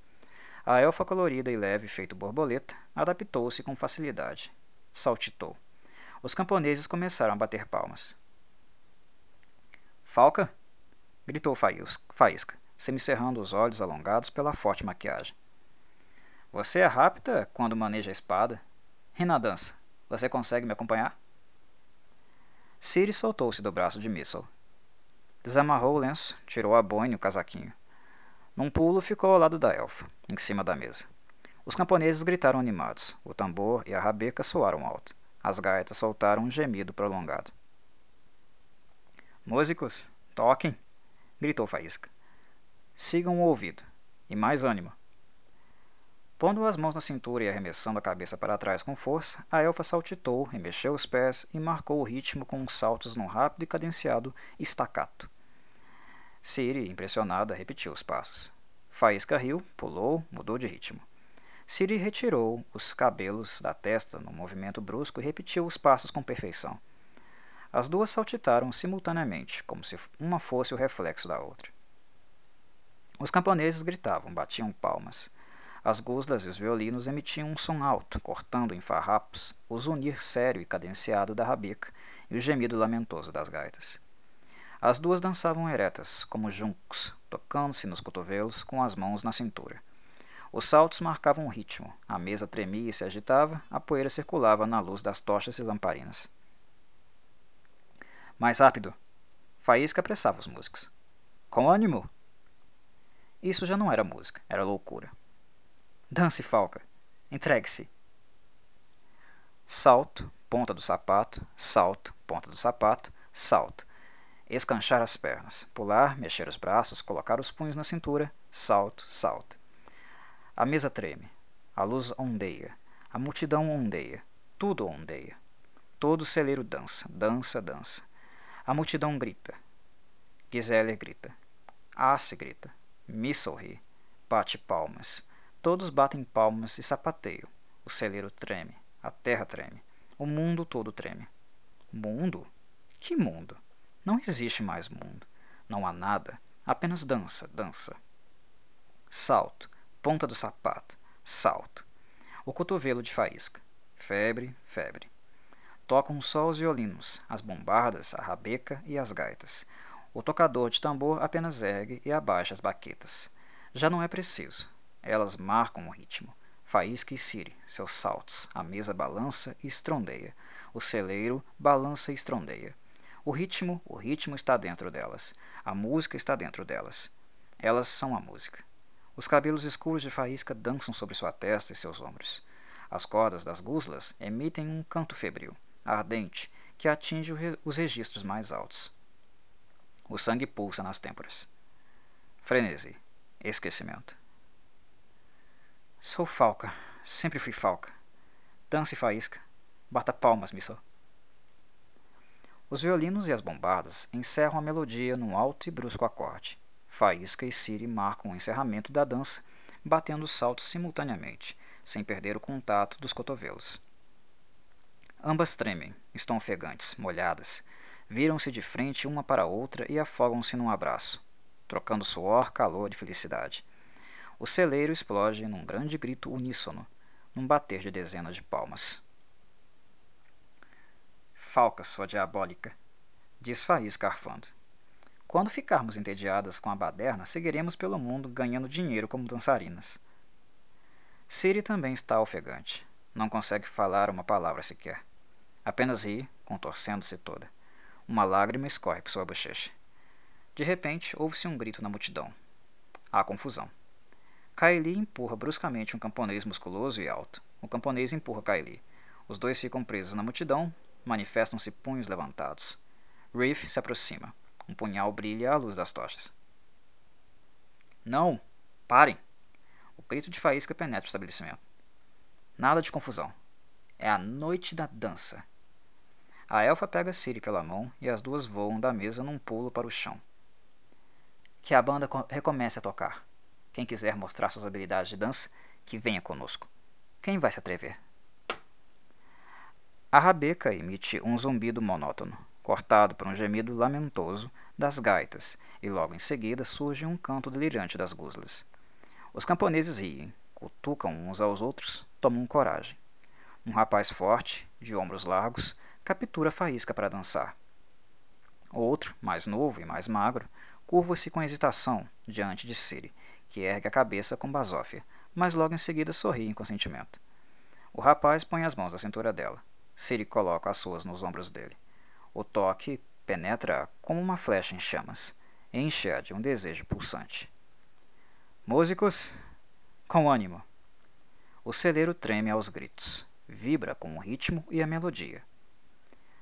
[SPEAKER 1] A elfa colorida e leve, feito borboleta, adaptou-se com facilidade. Saltitou. Os camponeses começaram a bater palmas. Falca? gritou Faísca, semicerrando os olhos alongados pela forte maquiagem. Você é rápida quando maneja a espada. E na dança, você consegue me acompanhar? Siri soltou-se do braço de Missile. Desamarrou o lenço, tirou a boina e o casaquinho. Num pulo, ficou ao lado da elfa, em cima da mesa. Os camponeses gritaram animados. O tambor e a rabeca soaram alto. As gaitas soltaram um gemido prolongado. Músicos, toquem! gritou Faísca. Sigam o ouvido. E mais ânimo. Pondo as mãos na cintura e arremessando a cabeça para trás com força, a elfa saltitou, remexeu os pés e marcou o ritmo com saltos num rápido e cadenciado estacato. Siri, impressionada, repetiu os passos. Faísca riu, pulou, mudou de ritmo. Siri retirou os cabelos da testa num movimento brusco e repetiu os passos com perfeição. As duas saltitaram simultaneamente, como se uma fosse o reflexo da outra. Os camponeses gritavam, batiam palmas. As guslas e os violinos emitiam um som alto, cortando em farrapos o zunir sério e cadenciado da rabica e o gemido lamentoso das gaitas. As duas dançavam eretas, como juncos, tocando-se nos cotovelos com as mãos na cintura. Os saltos marcavam o ritmo, a mesa tremia e se agitava, a poeira circulava na luz das tochas e lamparinas. Mais rápido! Faísca apressava os músicos. Com ânimo! Isso já não era música, era loucura. Dance, Falca! Entregue-se! Salto, ponta do sapato, salto, ponta do sapato, salto. Escanchar as pernas, pular, mexer os braços, colocar os punhos na cintura, salto, salto. A mesa treme. A luz ondeia. A multidão ondeia. Tudo ondeia. Todo celeiro dança, dança, dança. A multidão grita. Gisele grita. Ace grita. Me sorri. Bate palmas. Todos batem palmas e sapateiam. O celeiro treme. A terra treme. O mundo todo treme. Mundo? Que mundo? Não existe mais mundo. Não há nada. Apenas dança, dança. Salto ponta do sapato, salto. O cotovelo de faísca, febre, febre. Tocam só os violinos, as bombardas, a rabeca e as gaitas. O tocador de tambor apenas ergue e abaixa as baquetas. Já não é preciso. Elas marcam o ritmo. Faísca e Siri, seus saltos. A mesa balança e estrondeia. O celeiro balança e estrondeia. O ritmo, o ritmo está dentro delas. A música está dentro delas. Elas são a música. Os cabelos escuros de faísca dançam sobre sua testa e seus ombros. As cordas das guslas emitem um canto febril, ardente, que atinge os registros mais altos. O sangue pulsa nas têmporas. Frenesi. Esquecimento. Sou falca. Sempre fui falca. Dance faísca. Bata palmas, missão. Os violinos e as bombadas encerram a melodia num alto e brusco acorde. Faísca e Siri marcam o encerramento da dança, batendo saltos simultaneamente, sem perder o contato dos cotovelos. Ambas tremem, estão ofegantes, molhadas, viram-se de frente uma para a outra e afogam-se num abraço, trocando suor, calor e felicidade. O celeiro explode num grande grito uníssono, num bater de dezenas de palmas. Falca, sua diabólica, diz Faísca arfando. Quando ficarmos entediadas com a baderna, seguiremos pelo mundo ganhando dinheiro como dançarinas. Siri também está ofegante. Não consegue falar uma palavra sequer. Apenas ri, contorcendo-se toda. Uma lágrima escorre por sua bochecha. De repente, ouve-se um grito na multidão. Há confusão. Kaili empurra bruscamente um camponês musculoso e alto. O camponês empurra Kaili. Os dois ficam presos na multidão, manifestam-se punhos levantados. Reef se aproxima. Um punhal brilha à luz das tochas. Não! Parem! O grito de faísca penetra o estabelecimento. Nada de confusão. É a noite da dança. A elfa pega Siri pela mão e as duas voam da mesa num pulo para o chão. Que a banda recomece a tocar. Quem quiser mostrar suas habilidades de dança, que venha conosco. Quem vai se atrever? A rabeca emite um zumbido monótono cortado por um gemido lamentoso das gaitas, e logo em seguida surge um canto delirante das guslas. Os camponeses riem, cutucam uns aos outros, tomam coragem. Um rapaz forte, de ombros largos, captura a faísca para dançar. Outro, mais novo e mais magro, curva-se com hesitação diante de Siri, que ergue a cabeça com basófia, mas logo em seguida sorri em consentimento. O rapaz põe as mãos na cintura dela. Siri coloca as suas nos ombros dele. O toque penetra como uma flecha em chamas, enche-a de um desejo pulsante. Músicos, com ânimo. O celeiro treme aos gritos. vibra com o ritmo e a melodia.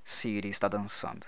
[SPEAKER 1] Siri está dançando.